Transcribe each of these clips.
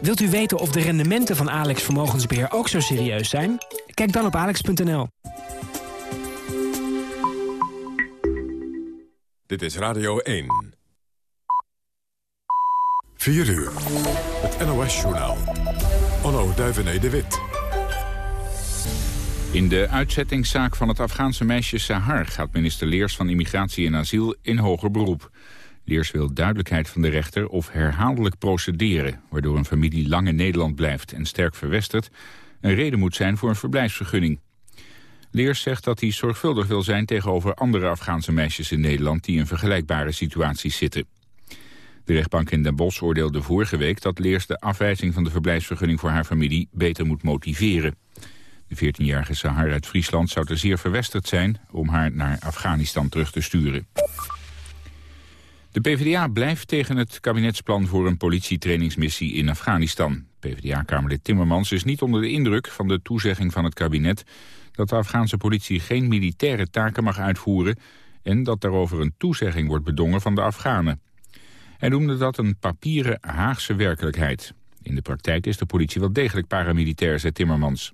Wilt u weten of de rendementen van Alex Vermogensbeheer ook zo serieus zijn? Kijk dan op alex.nl. Dit is Radio 1. 4 uur. Het NOS-journaal. Onno Duivené de Wit. In de uitzettingszaak van het Afghaanse meisje Sahar... gaat minister Leers van Immigratie en Asiel in hoger beroep. Leers wil duidelijkheid van de rechter of herhaaldelijk procederen... waardoor een familie lang in Nederland blijft en sterk verwestert... een reden moet zijn voor een verblijfsvergunning. Leers zegt dat hij zorgvuldig wil zijn tegenover andere Afghaanse meisjes in Nederland... die in vergelijkbare situaties zitten. De rechtbank in Den Bosch oordeelde vorige week dat Leers de afwijzing van de verblijfsvergunning voor haar familie beter moet motiveren. De 14-jarige Sahar uit Friesland zou te zeer verwesterd zijn om haar naar Afghanistan terug te sturen. De PvdA blijft tegen het kabinetsplan voor een politietrainingsmissie in Afghanistan. PvdA-kamerlid Timmermans is niet onder de indruk van de toezegging van het kabinet... dat de Afghaanse politie geen militaire taken mag uitvoeren... en dat daarover een toezegging wordt bedongen van de Afghanen. Hij noemde dat een papieren Haagse werkelijkheid. In de praktijk is de politie wel degelijk paramilitair, zei Timmermans.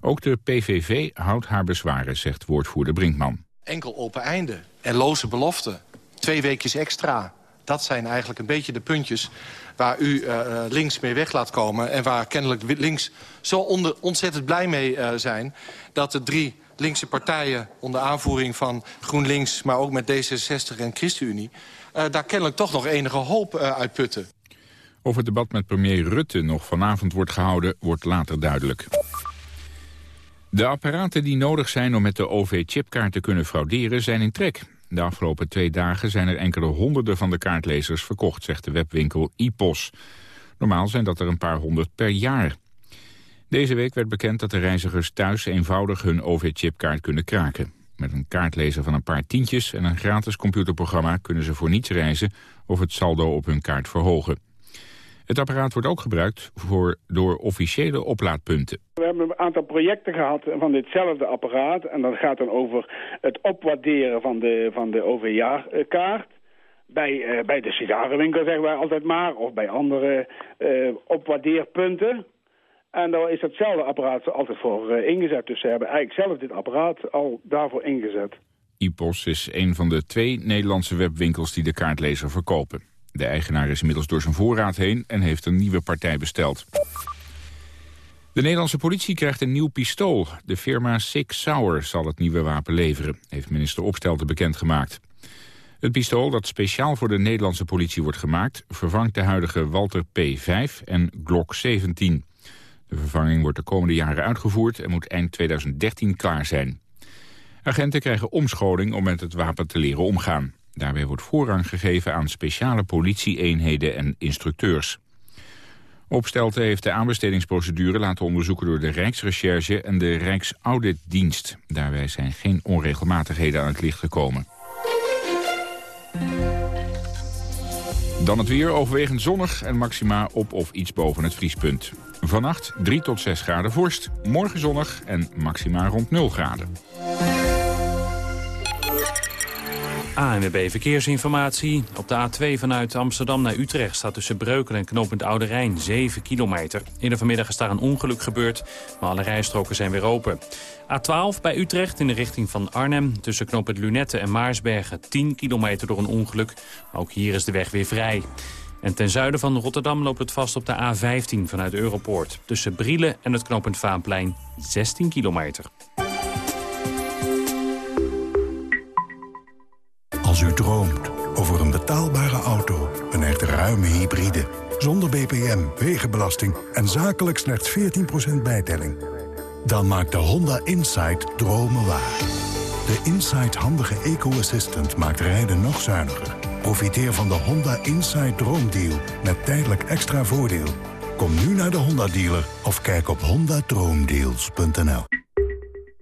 Ook de PVV houdt haar bezwaren, zegt woordvoerder Brinkman. Enkel open einde en loze beloften. Twee weekjes extra. Dat zijn eigenlijk een beetje de puntjes waar u uh, links mee weg laat komen... en waar kennelijk links zo onder, ontzettend blij mee uh, zijn... dat de drie linkse partijen onder aanvoering van GroenLinks... maar ook met D66 en ChristenUnie... Daar kennelijk toch nog enige hoop uit putten. Of het debat met premier Rutte nog vanavond wordt gehouden, wordt later duidelijk. De apparaten die nodig zijn om met de OV-chipkaart te kunnen frauderen zijn in trek. De afgelopen twee dagen zijn er enkele honderden van de kaartlezers verkocht, zegt de webwinkel iPos. Normaal zijn dat er een paar honderd per jaar. Deze week werd bekend dat de reizigers thuis eenvoudig hun OV-chipkaart kunnen kraken. Met een kaartlezer van een paar tientjes en een gratis computerprogramma kunnen ze voor niets reizen of het saldo op hun kaart verhogen. Het apparaat wordt ook gebruikt voor, door officiële oplaadpunten. We hebben een aantal projecten gehad van ditzelfde apparaat. En dat gaat dan over het opwaarderen van de, van de OV-jaarkaart. Bij, uh, bij de sigarenwinkel zeggen wij altijd maar. Of bij andere uh, opwaardeerpunten. En daar is datzelfde apparaat altijd voor uh, ingezet. Dus ze hebben eigenlijk zelf dit apparaat al daarvoor ingezet. IPOS is een van de twee Nederlandse webwinkels die de kaartlezer verkopen. De eigenaar is inmiddels door zijn voorraad heen en heeft een nieuwe partij besteld. De Nederlandse politie krijgt een nieuw pistool. De firma Six Sauer zal het nieuwe wapen leveren, heeft minister Opstelten bekendgemaakt. Het pistool dat speciaal voor de Nederlandse politie wordt gemaakt... vervangt de huidige Walter P5 en Glock 17. De vervanging wordt de komende jaren uitgevoerd en moet eind 2013 klaar zijn. Agenten krijgen omscholing om met het wapen te leren omgaan. Daarbij wordt voorrang gegeven aan speciale politieeenheden en instructeurs. Opstelte heeft de aanbestedingsprocedure laten onderzoeken door de Rijksrecherche en de Rijksauditdienst. Daarbij zijn geen onregelmatigheden aan het licht gekomen. Dan het weer, overwegend zonnig en maxima op of iets boven het vriespunt. Vannacht 3 tot 6 graden vorst, morgen zonnig en maxima rond 0 graden. ANWB Verkeersinformatie. Op de A2 vanuit Amsterdam naar Utrecht staat tussen Breukelen en knooppunt Oude Rijn 7 kilometer. In de vanmiddag is daar een ongeluk gebeurd, maar alle rijstroken zijn weer open. A12 bij Utrecht in de richting van Arnhem tussen knooppunt Lunette en Maarsbergen 10 kilometer door een ongeluk. ook hier is de weg weer vrij. En ten zuiden van Rotterdam loopt het vast op de A15 vanuit Europoort. Tussen Brielen en het knooppunt Vaanplein 16 kilometer. Als u droomt over een betaalbare auto, een echt ruime hybride... zonder BPM, wegenbelasting en zakelijk slechts 14% bijtelling... dan maakt de Honda Insight dromen waar. De Insight handige eco-assistant maakt rijden nog zuiniger. Profiteer van de Honda Insight Droomdeal met tijdelijk extra voordeel. Kom nu naar de Honda-dealer of kijk op hondadroomdeals.nl.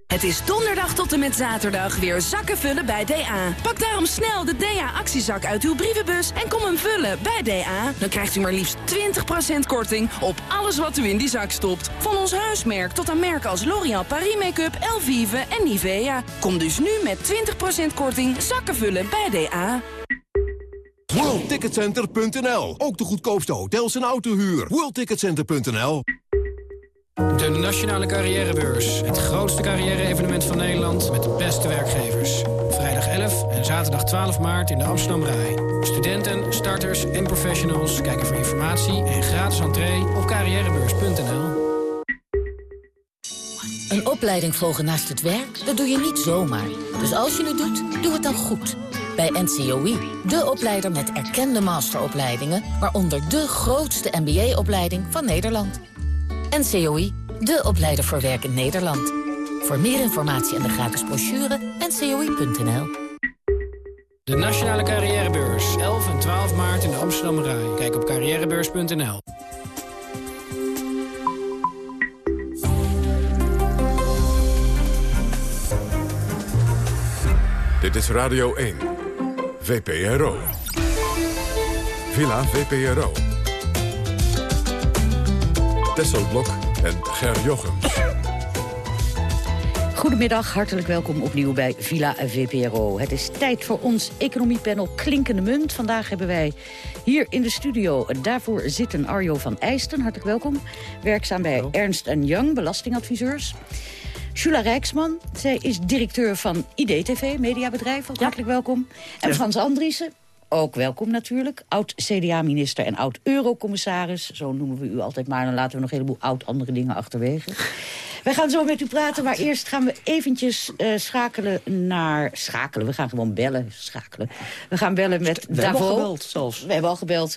Het is donderdag tot en met zaterdag weer zakken vullen bij DA. Pak daarom snel de DA-actiezak uit uw brievenbus en kom hem vullen bij DA. Dan krijgt u maar liefst 20% korting op alles wat u in die zak stopt. Van ons huismerk tot aan merken als L'Oréal Paris Make-up, Elvive en Nivea. Kom dus nu met 20% korting zakken vullen bij DA. WorldTicketCenter.nl. Ook de goedkoopste hotels en autohuur. WorldTicketCenter.nl. De Nationale Carrièrebeurs. Het grootste carrière-evenement van Nederland met de beste werkgevers. Vrijdag 11 en zaterdag 12 maart in de Amsterdam Rai. Studenten, starters en professionals kijken voor informatie en gratis entree op carrièrebeurs.nl. Een opleiding volgen naast het werk, dat doe je niet zomaar. Dus als je het doet, doe het dan goed. Bij NCOI, de opleider met erkende masteropleidingen... waaronder de grootste MBA-opleiding van Nederland. NCOI, de opleider voor werk in Nederland. Voor meer informatie en de gratis brochure, ncoi.nl. De Nationale Carrièrebeurs. 11 en 12 maart in de Amsterdam Rai. Kijk op carrièrebeurs.nl. Dit is Radio 1. VPRO. Villa VPRO. Tesselblok en Ger Jochems. Goedemiddag, hartelijk welkom opnieuw bij Villa VPRO. Het is tijd voor ons economiepanel Klinkende Munt. Vandaag hebben wij hier in de studio, daarvoor zitten Arjo van Eijsten, hartelijk welkom. Werkzaam bij Ernst Young, belastingadviseurs. Shula Rijksman, zij is directeur van IDTV, mediabedrijf. Hartelijk welkom. En Frans Andriessen, ook welkom natuurlijk. Oud-CDA-minister en oud-eurocommissaris. Zo noemen we u altijd maar. Dan laten we nog een heleboel oud andere dingen achterwege. Wij gaan zo met u praten, maar eerst gaan we eventjes uh, schakelen naar... Schakelen, we gaan gewoon bellen, schakelen. We gaan bellen met we Davos. hebben al gebeld zelfs. We hebben al gebeld.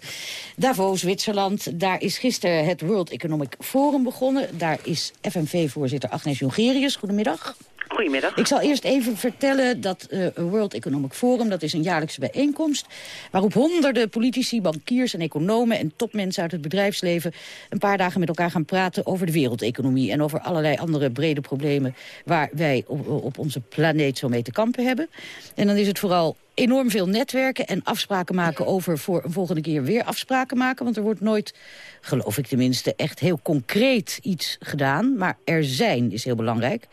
Davos, Zwitserland. Daar is gisteren het World Economic Forum begonnen. Daar is FNV-voorzitter Agnes Jongerius. Goedemiddag. Goedemiddag. Ik zal eerst even vertellen dat uh, World Economic Forum... dat is een jaarlijkse bijeenkomst... waarop honderden politici, bankiers en economen... en topmensen uit het bedrijfsleven... een paar dagen met elkaar gaan praten over de wereldeconomie... en over allerlei andere brede problemen... waar wij op, op onze planeet zo mee te kampen hebben. En dan is het vooral enorm veel netwerken en afspraken maken over voor een volgende keer weer afspraken maken. Want er wordt nooit, geloof ik tenminste, echt heel concreet iets gedaan. Maar er zijn is heel belangrijk.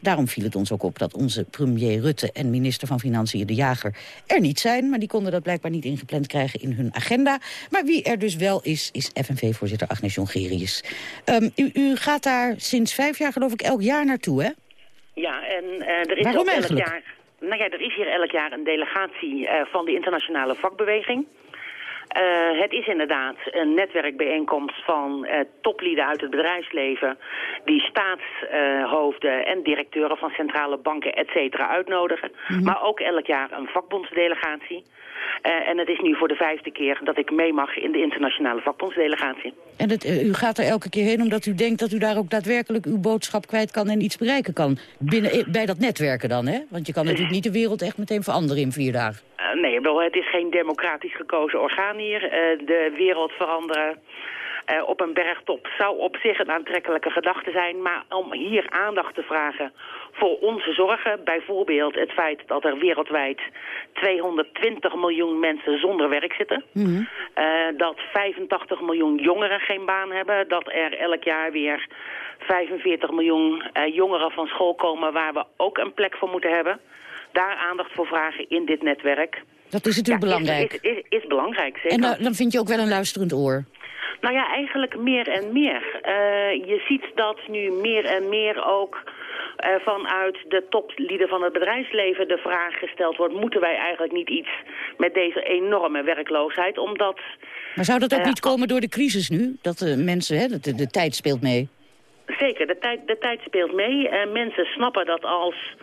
Daarom viel het ons ook op dat onze premier Rutte en minister van Financiën De Jager er niet zijn. Maar die konden dat blijkbaar niet ingepland krijgen in hun agenda. Maar wie er dus wel is, is FNV-voorzitter Agnes Jongerius. Um, u, u gaat daar sinds vijf jaar geloof ik elk jaar naartoe, hè? Ja, en uh, er is Waarom ook elk eigenlijk? jaar... Nou ja, er is hier elk jaar een delegatie uh, van de internationale vakbeweging. Uh, het is inderdaad een netwerkbijeenkomst van uh, toplieden uit het bedrijfsleven... die staatshoofden en directeuren van centrale banken, et cetera, uitnodigen. Mm -hmm. Maar ook elk jaar een vakbondsdelegatie. Uh, en het is nu voor de vijfde keer dat ik mee mag in de internationale vakbondsdelegatie. En het, u gaat er elke keer heen omdat u denkt dat u daar ook daadwerkelijk uw boodschap kwijt kan en iets bereiken kan. Binnen, bij dat netwerken dan, hè? Want je kan natuurlijk niet de wereld echt meteen veranderen in vier dagen. Uh, nee, het is geen democratisch gekozen orgaan hier. De wereld veranderen uh, op een bergtop zou op zich een aantrekkelijke gedachte zijn. Maar om hier aandacht te vragen voor onze zorgen, bijvoorbeeld het feit dat er wereldwijd 220 miljoen mensen zonder werk zitten. Mm -hmm. uh, dat 85 miljoen jongeren geen baan hebben. Dat er elk jaar weer 45 miljoen uh, jongeren van school komen waar we ook een plek voor moeten hebben. Daar aandacht voor vragen in dit netwerk. Dat is natuurlijk ja, belangrijk. Is, is, is, is belangrijk, zeker. En dan, dan vind je ook wel een luisterend oor. Nou ja, eigenlijk meer en meer. Uh, je ziet dat nu meer en meer ook uh, vanuit de toplieden van het bedrijfsleven de vraag gesteld wordt... moeten wij eigenlijk niet iets met deze enorme werkloosheid? Omdat... Maar zou dat ook uh, niet komen door de crisis nu? Dat de mensen, hè, de, de tijd speelt mee. Zeker, de tijd, de tijd speelt mee. mensen snappen dat als...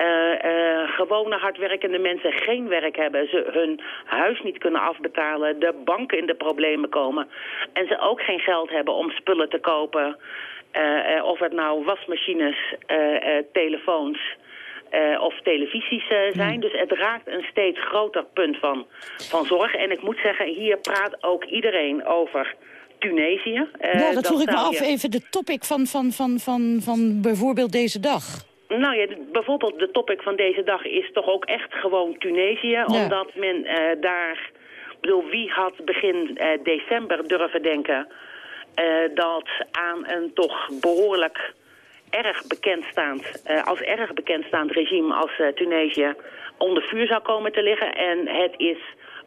Uh, uh, gewone hardwerkende mensen geen werk hebben, ze hun huis niet kunnen afbetalen, de banken in de problemen komen en ze ook geen geld hebben om spullen te kopen, uh, of het nou wasmachines, telefoons of televisies zijn. Mm. Dus het raakt een steeds groter punt van, van zorg. En ik moet zeggen, hier praat ook iedereen over Tunesië. ja, dat vroeg ik me af, even de topic van, van, van, van, van bijvoorbeeld deze dag. Nou ja, bijvoorbeeld de topic van deze dag is toch ook echt gewoon Tunesië. Ja. Omdat men uh, daar... Ik bedoel, wie had begin uh, december durven denken... Uh, dat aan een toch behoorlijk erg bekendstaand... als erg bekendstaand regime als Tunesië onder vuur zou komen te liggen. En het is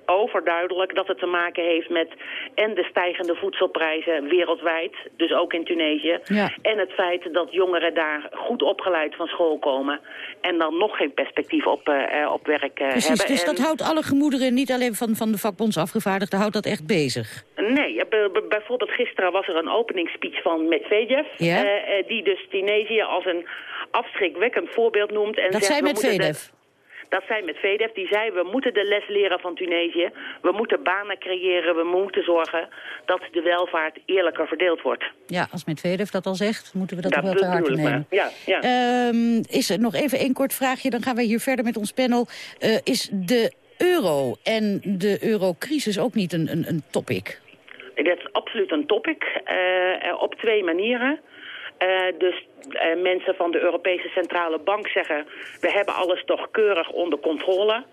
overduidelijk dat het te maken heeft met en de stijgende voedselprijzen wereldwijd, dus ook in Tunesië, Ja. en het feit dat jongeren daar goed opgeleid van school komen en dan nog geen perspectief op, eh, eh, op werk eh, Precies, hebben. dus En- dat houdt alle gemoederen, niet alleen van, van de vakbondsafgevaardigden, houdt dat echt bezig. Nee, bijvoorbeeld gisteren was er een openingsspeech van Medvedev... Ja? die dus Tunesië als een afschrikwekkend voorbeeld noemt. En Dat zegt, zei Medvedev. Dat zei Medvedev, die zei we moeten de les leren van Tunesië. We moeten banen creëren, we moeten zorgen dat de welvaart eerlijker verdeeld wordt. Ja, als Medvedev dat al zegt, moeten we dat, Dat wel te harte nemen. Ja, ja. Ehm, is er nog even één kort vraagje, dan gaan wij hier verder met ons panel. Eh, is de euro en de eurocrisis ook niet een, een, een topic? Dat is absoluut een topic, eh, op twee manieren. Eh, dus eh, mensen van de Europese Centrale Bank zeggen... we hebben alles toch keurig onder controle.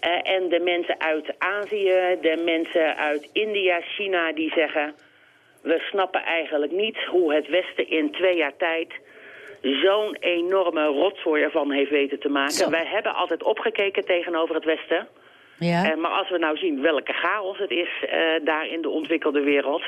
Eh, en de mensen uit Azië, de mensen uit India, China... die zeggen, we snappen eigenlijk niet hoe het Westen in twee jaar tijd... zo'n enorme rotzooi ervan heeft weten te maken. Zo. Wij hebben altijd opgekeken tegenover het Westen... Ja. Maar als we nou zien welke chaos het is daar in de ontwikkelde wereld...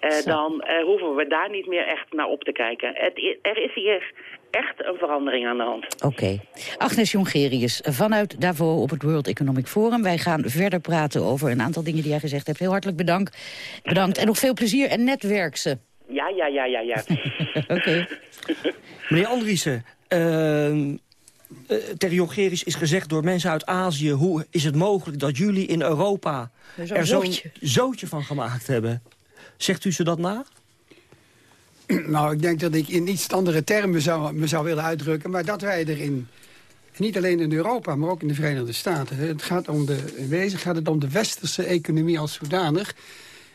eh, dan eh, hoeven we daar niet meer echt naar op te kijken. Het, er is hier echt een verandering aan de hand. Oké. Agnes Jongerius vanuit Davos op het World Economic Forum. Wij gaan verder praten over een aantal dingen die jij gezegd hebt. Heel hartelijk bedankt. Bedankt en nog veel plezier en netwerk ze. Ja, ja, ja, ja, ja. Oké. Meneer Andriessen, ehm eh, ter Jongerius is gezegd door mensen uit Azië... hoe is het mogelijk dat jullie in Europa er zo'n zootje. zootje van gemaakt hebben? Zegt u ze dat na? Nou, ik denk dat ik in iets andere termen zou, me zou willen uitdrukken. Maar dat wij erin, niet alleen in Europa, maar ook in de Verenigde Staten... het gaat om de, in wezen gaat het om de westerse economie als zodanig...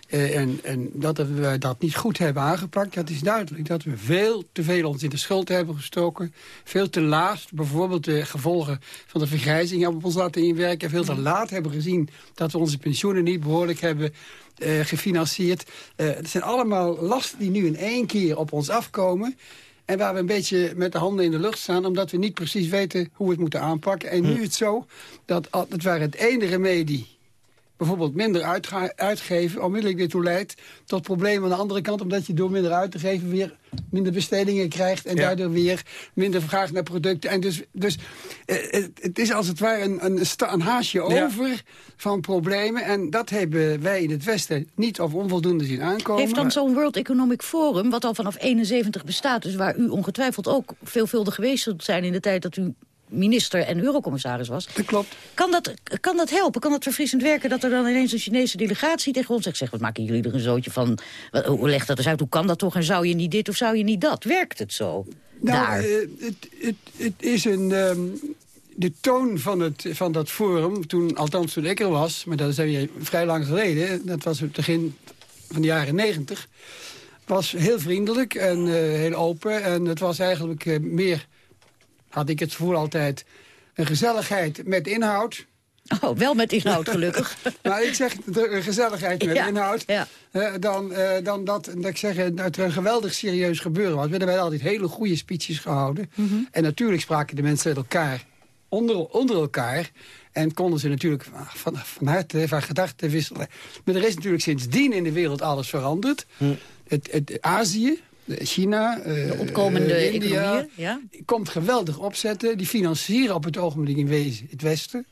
Eh, en, en dat we dat niet goed hebben aangepakt, dat is duidelijk. Dat we veel te veel ons in de schuld hebben gestoken. Veel te laat, bijvoorbeeld de gevolgen van de vergrijzing hebben we ons laten inwerken. Veel te laat hebben gezien dat we onze pensioenen niet behoorlijk hebben eh, gefinancierd. Eh, het zijn allemaal lasten die nu in één keer op ons afkomen. En waar we een beetje met de handen in de lucht staan... omdat we niet precies weten hoe we het moeten aanpakken. En nu is het zo dat het waar het ene remedie bijvoorbeeld minder uitgeven... onmiddellijk weer toe leidt tot problemen aan de andere kant... omdat je door minder uit te geven weer minder bestedingen krijgt... en Ja. daardoor weer minder vraag naar producten. En dus, dus eh, het, het is als het ware een, een, haasje Ja. over van problemen. En dat hebben wij in het Westen niet of onvoldoende zien aankomen. Heeft dan zo'n World Economic Forum, wat al vanaf 71 bestaat... dus waar u ongetwijfeld ook veelvuldig geweest zult zijn... in de tijd dat u minister en eurocommissaris was. Dat klopt. Kan dat, kan dat helpen? Kan dat verfrissend werken dat er dan ineens een Chinese delegatie tegen ons zegt... Zeg, wat maken jullie er een zootje van? Hoe legt dat eens uit? Hoe kan dat toch? En zou je niet dit of zou je niet dat? Werkt het zo? Nou, Daar. eh, het, het, het is een... ehm, de toon van, het, van dat forum, toen, althans toen ik er was... maar dat is alweer vrij lang geleden... dat was het begin van de jaren negentig... was heel vriendelijk en eh, heel open. En het was eigenlijk eh, meer, had ik het gevoel altijd... een gezelligheid met inhoud... Oh, wel met inhoud gelukkig. maar ik zeg de- een gezelligheid met Ja, inhoud. ja. dan, eh, dan dat, dat ik zeg, eh, dat er een geweldig serieus gebeuren was. We hebben altijd hele goede speeches gehouden. Mhm. En natuurlijk spraken de mensen met elkaar onder, onder elkaar. En konden ze natuurlijk van, van harte, van gedachten wisselen. Maar er is natuurlijk sindsdien in de wereld alles veranderd. Het, het, Azië, China, eh, De opkomende eh, India, economieën, ja? komt geweldig opzetten. Die financieren op het ogenblik in wezen het Westen.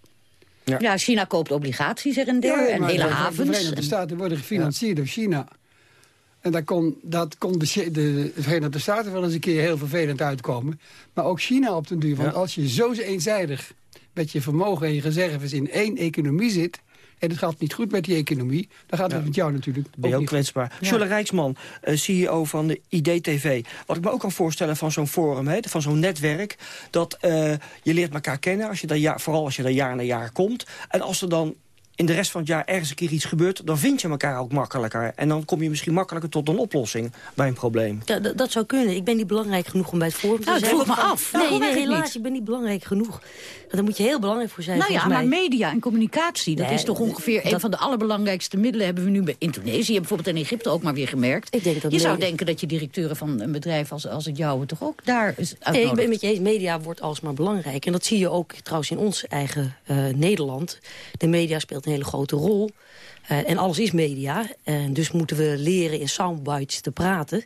Ja. China koopt obligaties er en der Ja, en maar hele de- De havens. Verenigde En- Staten worden gefinancierd door China. En daar kon, dat kon de, de, de Verenigde Staten wel eens een keer heel vervelend uitkomen. Maar ook China op den duur. Want Ja. als je zo eenzijdig met je vermogen en je reserves in één economie zit... en het gaat niet goed met die economie... dan gaat het met jou natuurlijk Ben je ook kwetsbaar. Ja. Rijksman, eh, CEO van de IDTV. Wat ik me ook kan voorstellen van zo'n forum, hè, van zo'n netwerk... dat eh, je leert elkaar kennen, als je daar vooral als je daar jaar na jaar komt. En als er dan in de rest van het jaar ergens een keer iets gebeurt... dan vind je elkaar ook makkelijker. En dan kom je misschien makkelijker tot een oplossing bij een probleem. Ja, dat zou kunnen. Ik ben niet belangrijk genoeg om bij het forum te Nou, ik zijn. vroeg me af. Nee, nee, helaas. niet? Ik ben niet belangrijk genoeg. Daar moet je heel belangrijk voor zijn, Nou ja, maar media en communicatie, dat Nee, is toch ongeveer een van de allerbelangrijkste middelen. Hebben we nu bij Indonesië bijvoorbeeld en Egypte ook maar weer gemerkt. Ik denk dat je zou denken dat je directeuren van een bedrijf als, als het jouwe toch ook daar is Nee, ik ben met je eens. Media wordt alsmaar belangrijk. En dat zie je ook trouwens in ons eigen eh, Nederland. De media speelt speelt een hele grote rol. Eh, en alles is media. En dus moeten we leren in soundbites te praten.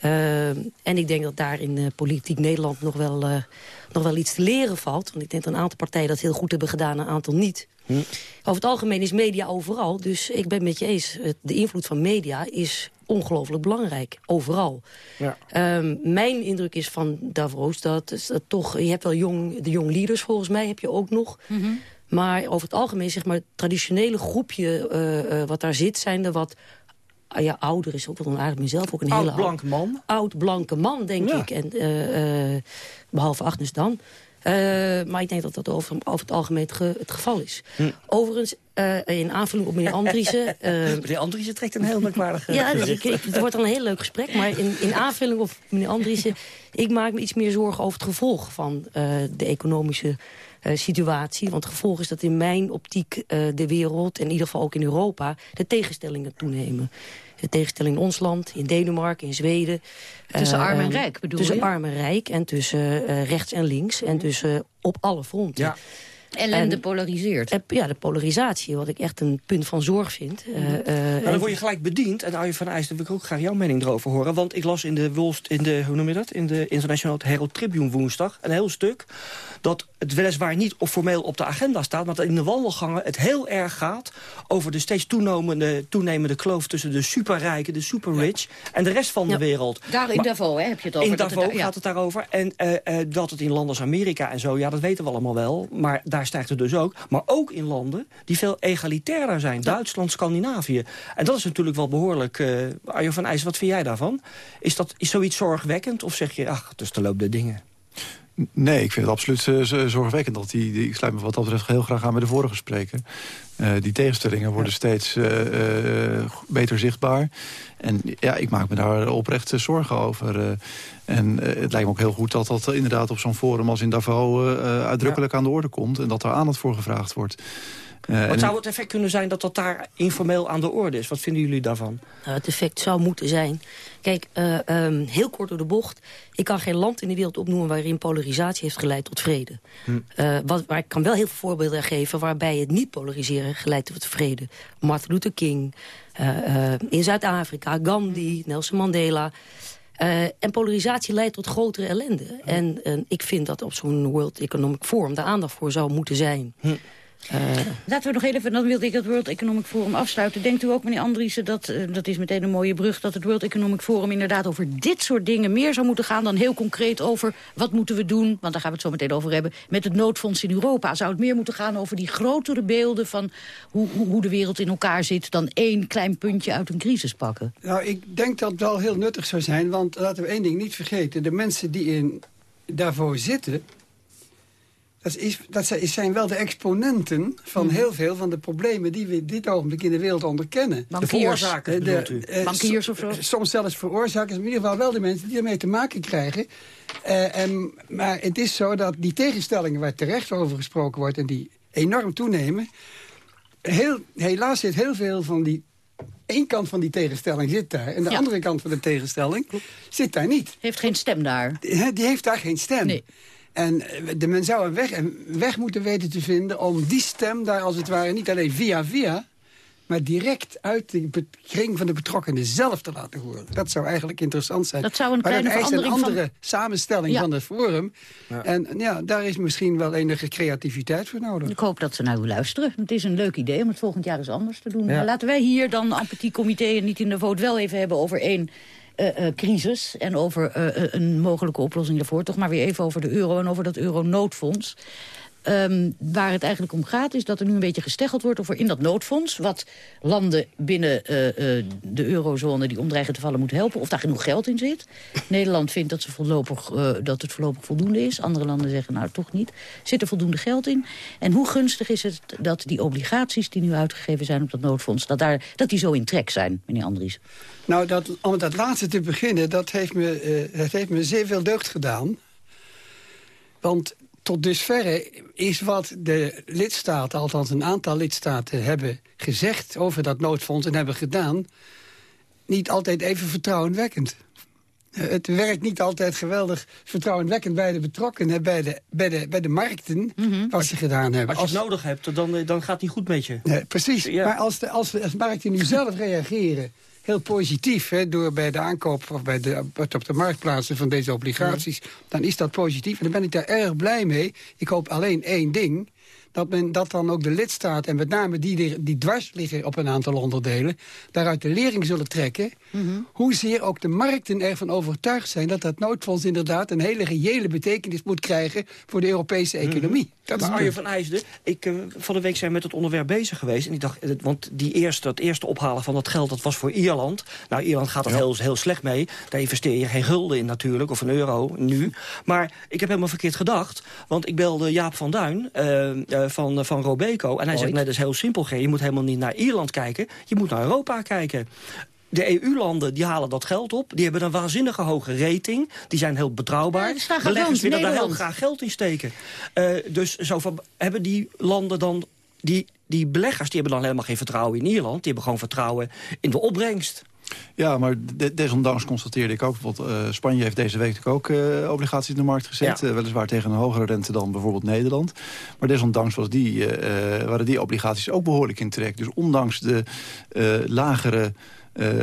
Eh, en ik denk dat daar in politiek Nederland nog wel, eh, nog wel iets te leren valt. Want ik denk dat een aantal partijen dat heel goed hebben gedaan, een aantal niet. Over het algemeen is media overal. Dus ik ben met je eens. De invloed van media is ongelooflijk belangrijk. Overal. Ja. Ehm, mijn indruk is van Davos dat, dat toch... Je hebt wel jong, de jong leaders volgens mij, heb je ook nog. Maar over het algemeen, zeg maar, het traditionele groepje eh, eh, wat daar zit... zijn er wat... ah ja, ouder is ook wel aardig mezelf. Ook een hele Oud blanke man. Oud blanke man, denk Ja. ik. En, eh, eh, behalve Agnes dan. Maar ik denk dat dat over, over het algemeen het, ge- het geval is. Hm. Overigens, in aanvulling op meneer Andriessen... Meneer Andriessen trekt een heel merkwaardig ja, dus gezicht. ik, ik- het wordt al een heel leuk gesprek. Maar in, in aanvulling op meneer Andriessen... ik maak me iets meer zorgen over het gevolg van de economische situatie. Want het gevolg is dat in mijn optiek eh, de wereld... en in ieder geval ook in Europa, de tegenstellingen toenemen. De tegenstelling in ons land, in Denemarken, in Zweden. Tussen Eh, arm en eh, rijk, bedoel Tussen je? arm en rijk en tussen eh, rechts en links. En tussen op alle fronten. Ja. Ellende En- polariseert. Eh, Ja, de polarisatie, wat ik echt een punt van zorg vind. Eh, eh, Nou, dan en- word je gelijk bediend. En Arjen van IJs, daar wil ik ook graag jouw mening erover horen. Want ik las in de, Wolst, in de, hoe noem je dat? In de International Herald Tribune woensdag een heel stuk... dat het weliswaar niet of formeel op de agenda staat... maar dat in de wandelgangen het heel erg gaat... over de steeds toenemende, toenemende kloof tussen de superrijken, de superrich... en de rest van de wereld. Daar in Maar- Davos hè, heb je het over. in Davos ja. gaat het daarover. En eh, eh, dat het in landen als Amerika en zo, ja, dat weten we allemaal wel. Maar daar stijgt het dus ook. Maar ook in landen die veel egalitairder zijn. Duitsland, Scandinavië. En dat is natuurlijk wel behoorlijk... eh Arjo van IJs, wat vind jij daarvan? Is, dat, is zoiets zorgwekkend? Of zeg je, ach, is de loop der dingen? Nee, ik vind het absoluut eh, zorgwekkend. Dat die, die, ik sluit me wat dat betreft heel graag aan bij de vorige spreker. Eh, die tegenstellingen worden steeds eh, beter zichtbaar. En ja, ik maak me daar oprecht zorgen over. en het lijkt me ook heel goed dat dat inderdaad op zo'n forum als in Davos... eh, uitdrukkelijk aan de orde komt en dat daar aandacht voor gevraagd wordt. Eh, Wat zou het effect kunnen zijn dat dat daar informeel aan de orde is? Wat vinden jullie daarvan? Nou, het effect zou moeten zijn. Kijk, eh, ehm, heel kort door de bocht. Ik kan geen land in de wereld opnoemen waarin polarisatie heeft geleid tot vrede. Hm. Eh, wat, maar ik kan wel heel veel voorbeelden geven waarbij het niet polariseren geleid tot vrede. Martin Luther King, eh, eh, in Zuid-Afrika, Gandhi, Nelson Mandela. Eh, en polarisatie leidt tot grotere ellende. En ik vind dat op zo'n World Economic Forum de aandacht voor zou moeten zijn. Eh, Laten we nog even, dan wilde ik het World Economic Forum afsluiten. Denkt u ook, meneer Andriessen, dat, eh, dat is meteen een mooie brug... dat het World Economic Forum inderdaad over dit soort dingen meer zou moeten gaan... dan heel concreet over wat moeten we doen, want daar gaan we het zo meteen over hebben... met het noodfonds in Europa. Zou het meer moeten gaan over die grotere beelden... van hoe, hoe, hoe de wereld in elkaar zit... dan één klein puntje uit een crisis pakken? Nou, ik denk dat het wel heel nuttig zou zijn. Want laten we één ding niet vergeten. De mensen die in Davos zitten... Dat, is, dat zijn- wel de exponenten van heel veel van de problemen... die we dit ogenblik in de wereld onderkennen. Bankiers. De veroorzaker, Eh, bedoelt u? eh, Bankiers so- of zo? Soms zelfs veroorzakers, maar in ieder geval wel de mensen die ermee te maken krijgen. Eh, en, maar het is zo dat die tegenstellingen waar terecht over gesproken wordt... en die enorm toenemen... Heel, helaas zit heel veel van die... één kant van die tegenstelling zit daar... en de Ja. andere kant van de tegenstelling zit daar niet. Heeft geen stem daar. Die, die heeft daar geen stem. En eh, de, men zou een weg, een weg moeten weten te vinden... om die stem daar als het ware niet alleen via via... maar direct uit de kring van de betrokkenen zelf te laten horen. Dat zou eigenlijk interessant zijn. Dat zou een maar kleine dat eist een van- andere samenstelling Ja. van het forum. Ja. En ja, daar is misschien wel enige creativiteit voor nodig. Ik hoop dat ze naar u luisteren. Het is een leuk idee om het volgend jaar eens anders te doen. Ja. Laten wij hier dan, petit comité en niet in de vote... wel even hebben over één crisis... en over eh, eh, een mogelijke oplossing daarvoor. Toch maar weer even over de euro en over dat euro-noodfonds. Ehm, waar het eigenlijk om gaat is dat er nu een beetje gesteggeld wordt over in dat noodfonds... wat landen binnen eh, eh, de eurozone die omdreigen te vallen moeten helpen... of daar genoeg geld in zit. Nederland vindt dat, ze voorlopig, eh, dat het voorlopig voldoende is. Andere landen zeggen nou toch niet. Zit er voldoende geld in? En hoe gunstig is het dat die obligaties die nu uitgegeven zijn op dat noodfonds... dat, daar, dat die zo in trek zijn, meneer Andries? Nou, dat, om dat laatste te beginnen, dat heeft, me, eh, dat heeft me zeer veel deugd gedaan. Want tot dusverre is wat de lidstaten, althans een aantal lidstaten... hebben gezegd over dat noodfonds en hebben gedaan... niet altijd even vertrouwenwekkend. Het werkt niet altijd geweldig vertrouwenwekkend bij de betrokkenen... bij de, bij de, bij de markten, wat ze gedaan hebben. Als je het nodig hebt, dan, dan gaat het niet goed met je. Nee, precies. Maar als de, als de markten nu zelf reageren heel positief. Hè, door bij de aankoop of bij de, op de markt plaatsen van deze obligaties. Dan is dat positief. En dan ben ik daar erg blij mee. Ik hoop alleen één ding dat, men, dat dan ook de lidstaten, en met name die, die dwars liggen op een aantal onderdelen... daaruit de lering zullen trekken... Mm hoezeer ook de markten ervan overtuigd zijn... dat dat noodfonds inderdaad een hele reële betekenis moet krijgen... voor de Europese mhm. economie. Dat maar Arjen van IJsden, ik, uh, van de week zijn met het onderwerp bezig geweest... en ik dacht, want die eerste, het eerste ophalen van dat geld, dat was voor Ierland. Nou, Ierland gaat er heel, heel slecht mee. Daar investeer je geen gulden in natuurlijk, of een euro nu. Maar ik heb helemaal verkeerd gedacht, want ik belde Jaap van Duin... Uh, van, van Robeco. En hij zegt, nee, dat is heel simpel. G. Je moet helemaal niet naar Ierland kijken. Je moet naar Europa kijken. De EU-landen die halen dat geld op. Die hebben een waanzinnige hoge rating. Die zijn heel betrouwbaar. Ja, Beleggers willen daar heel graag geld in steken. Uh, dus zo van, hebben die landen dan... Die, die beleggers die hebben dan helemaal geen vertrouwen in Ierland. Die hebben gewoon vertrouwen in de opbrengst. Ja, maar desondanks constateerde ik ook... bijvoorbeeld uh, Spanje heeft deze week ook uh, obligaties in de markt gezet. Ja. Uh, weliswaar tegen een hogere rente dan bijvoorbeeld Nederland. Maar desondanks was die, waren die obligaties ook behoorlijk in trek. Dus ondanks de lagere...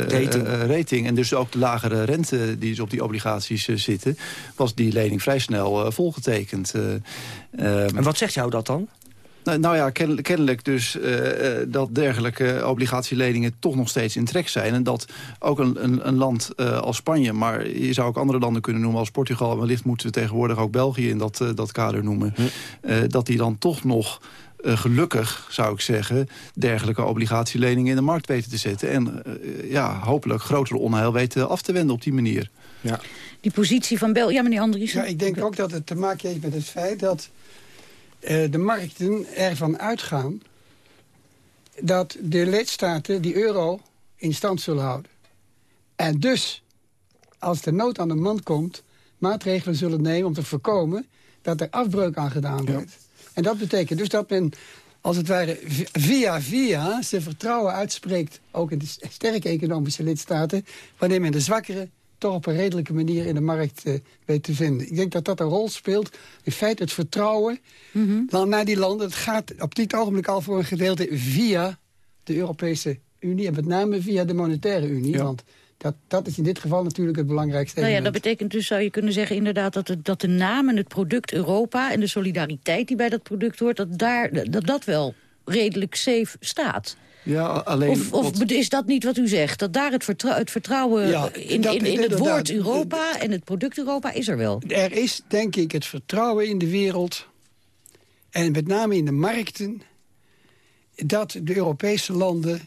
Rating. rating. en dus ook de lagere rente die op die obligaties zitten... was die lening vrij snel volgetekend. en wat zegt jou dat dan? Nou, nou ja, kennelijk dus uh, dat dergelijke obligatieleningen toch nog steeds in trek zijn. En dat ook een, een, een land uh, als Spanje, maar je zou ook andere landen kunnen noemen als Portugal. Wellicht moeten we tegenwoordig ook België in dat, dat kader noemen. Hm. dat die dan toch nog gelukkig, zou ik zeggen, dergelijke obligatieleningen in de markt weten te zetten. En ja, hopelijk grotere onheil weten af te wenden op die manier. Ja. Die positie van België, ja meneer Andries. Ja, ik denk ook dat het te maken heeft met het feit dat uh, de markten ervan uitgaan dat de lidstaten die euro in stand zullen houden. En dus, als de nood aan de man komt, maatregelen zullen nemen om te voorkomen dat er afbreuk aan gedaan wordt. En dat betekent dus dat men, als het ware via via, zijn vertrouwen uitspreekt, ook in de sterke economische lidstaten, wanneer men de zwakkere toch op een redelijke manier in de markt uh, weet te vinden. Ik denk dat dat een rol speelt. In feite het vertrouwen mm naar die landen. Het gaat op dit ogenblik al voor een gedeelte via de Europese Unie. En met name via de Monetaire Unie. Want dat, dat is in dit geval natuurlijk het belangrijkste Nou ja, dat betekent dus, zou je kunnen zeggen inderdaad... dat, het, dat de naam en het product Europa en de solidariteit die bij dat product hoort... dat daar, dat, dat wel redelijk safe staat. Ja, alleen, of, of is dat niet wat u zegt? Dat daar het, het vertrouwen in, in, in, het woord Europa en het product Europa is er wel? Er is, denk ik, het vertrouwen in de wereld... en met name in de markten... dat de Europese landen,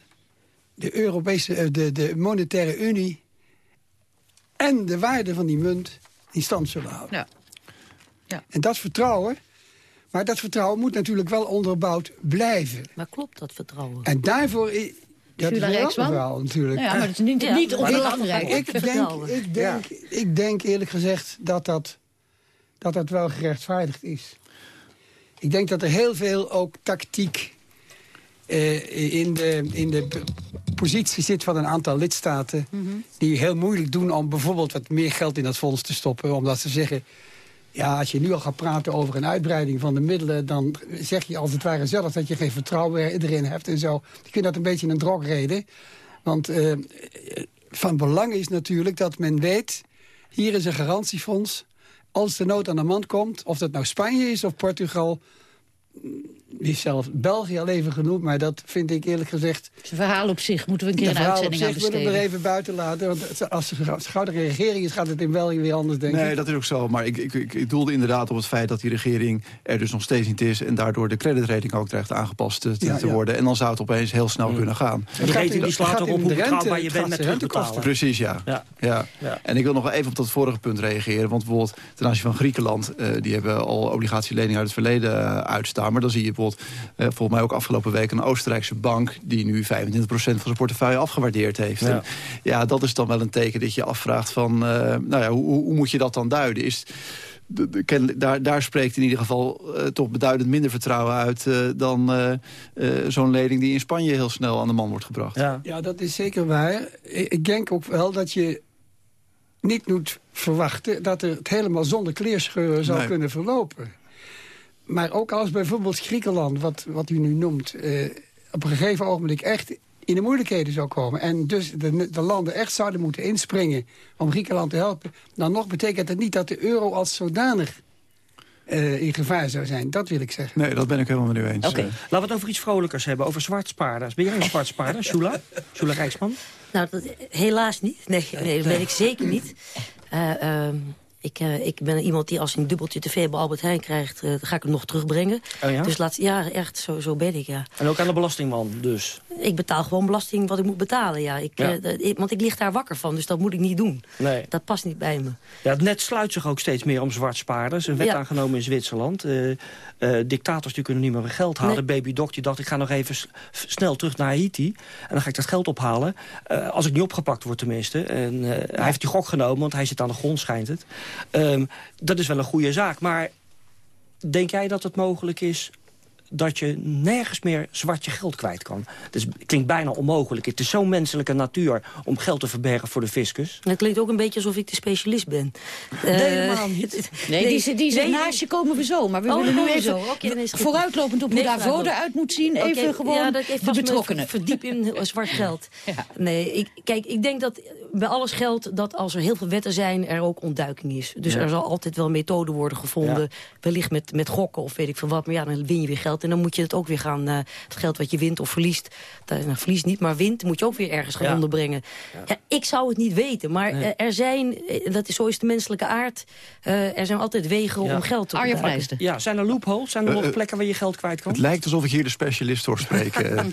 de, Europese, eh, de, de monetaire unie... en de waarde van die munt in stand zullen houden. Ja. Ja. En dat vertrouwen maar dat vertrouwen moet natuurlijk wel onderbouwd blijven. Maar klopt dat vertrouwen? En daarvoor... Is, dat is een verhaal natuurlijk. Ja, maar het is niet, ja, niet onbelangrijk. Ik, ik, denk, ik, denk, ik denk eerlijk gezegd dat dat, dat dat wel gerechtvaardigd is. Ik denk dat er heel veel ook tactiek uh, in, de, in de positie zit van een aantal lidstaten... Mm -hmm. die heel moeilijk doen om bijvoorbeeld wat meer geld in dat fonds te stoppen. Omdat ze zeggen, ja, als je nu al gaat praten over een uitbreiding van de middelen... dan zeg je als het ware zelf dat je geen vertrouwen erin hebt en zo. Ik vind dat een beetje een drogreden. Want uh, van belang is natuurlijk dat men weet... hier is een garantiefonds. Als de nood aan de man komt, of dat nou Spanje is of Portugal is zelf België al even genoemd, maar dat vind ik eerlijk gezegd... Het verhaal op zich moeten we een keer een uitzending aan besteden. willen we er even buiten laten. Want als de gouden regering is, gaat het in België weer anders, denk nee, ik. Nee, dat is ook zo. Maar ik, ik, ik, ik, doelde inderdaad op het feit dat die regering er dus nog steeds niet is... en daardoor de creditrating ook dreigt aangepast te, te, ja, worden. En dan zou het opeens heel snel mm. kunnen gaan. De rating die slaat erop hoe betrouwbaar je bent met. Precies, ja. Ja. ja. En ik wil nog wel even op dat vorige punt reageren. Want bijvoorbeeld ten aanzien van Griekenland... Uh, die hebben al obligatieleningen uit het verleden uh, uitstaan. Maar dan zie je bijvoorbeeld... Uh, volgens mij ook afgelopen week een Oostenrijkse bank... die nu 25% van zijn portefeuille afgewaardeerd heeft. Ja. ja, dat is dan wel een teken dat je afvraagt van... Uh, nou ja, hoe, hoe, moet je dat dan duiden? Is, de, de, daar, daar spreekt in ieder geval uh, toch beduidend minder vertrouwen uit... Uh, dan uh, zo'n lening die in Spanje heel snel aan de man wordt gebracht. Ja, ja dat is zeker waar. Ik, ik denk ook wel dat je niet moet verwachten dat het helemaal zonder kleerscheuren zou Nee. kunnen verlopen. Maar ook als bijvoorbeeld Griekenland, wat, wat u nu noemt... eh, op een gegeven ogenblik echt in de moeilijkheden zou komen... en dus de, de landen echt zouden moeten inspringen om Griekenland te helpen... dan nog betekent het niet dat de euro als zodanig eh, in gevaar zou zijn. Dat wil ik zeggen. Nee, dat ben ik helemaal met u eens. Oké, Eh, laten we het over iets vrolijkers hebben. Over zwartspaarders. Ben jij een zwartspaarder, Shula? Shula Rijksman? Nou, dat, helaas niet. Nee, nee, dat ben ik zeker niet. Eh, ehm, ik, eh, ik ben iemand die als hij een dubbeltje tv bij Albert Heijn krijgt... dan ga ik hem nog terugbrengen. Oh ja? Dus laat, ja, echt, zo, zo ben ik, ja. En ook aan de belastingman, dus. Ik betaal gewoon belasting wat ik moet betalen, ja. Ik, Ja. eh, ik- want ik lig daar wakker van, dus dat moet ik niet doen. Nee. Dat past niet bij me. Ja, het net sluit zich ook steeds meer om zwartspaarders. Een wet Ja. aangenomen in Zwitserland. Eh, dictators die kunnen niet meer hun geld halen. Nee. Baby Doc die dacht, ik ga nog even snel terug naar Haiti. En dan ga ik dat geld ophalen. Als ik niet opgepakt word tenminste. En, Hij heeft die gok genomen, want hij zit aan de grond, schijnt het. Ehm, dat is wel een goede zaak. Maar denk jij dat het mogelijk is dat je nergens meer zwart je geld kwijt kan. Het is- het klinkt bijna onmogelijk. Het is zo'n menselijke natuur om geld te verbergen voor de fiscus. Het klinkt ook een beetje alsof ik de specialist ben. Nee, Eh, helemaal niet. Nee, die, die nee, naast je komen we zo. Maar we Oh, willen nu even zo. Vooruitlopend op hoe Nee, daar vooruitlopend. eruit moet zien. Even gewoon ja, dat ik de betrokkenen. Verdiep in zwart geld. Nee, ik, kijk, ik denk dat bij alles geldt dat als er heel veel wetten zijn... er ook ontduiking is. Dus Ja. er zal altijd wel methode worden gevonden. Ja. Wellicht met, met gokken of weet ik veel wat. Maar ja, dan win je weer geld. En dan moet je het ook weer gaan... eh, het geld wat je wint of verliest... Dat, nou, verliest niet, maar wint, moet je ook weer ergens gaan Ja. onderbrengen. Ja. ik zou het niet weten. Maar Nee. eh, er zijn, eh, dat is, zo is de menselijke aard... eh, er zijn altijd wegen Ja. om geld te Arjen. Ja, zijn er loopholes? Zijn er nog plekken waar je geld kwijt kan? Het lijkt alsof ik hier de specialist hoor spreken.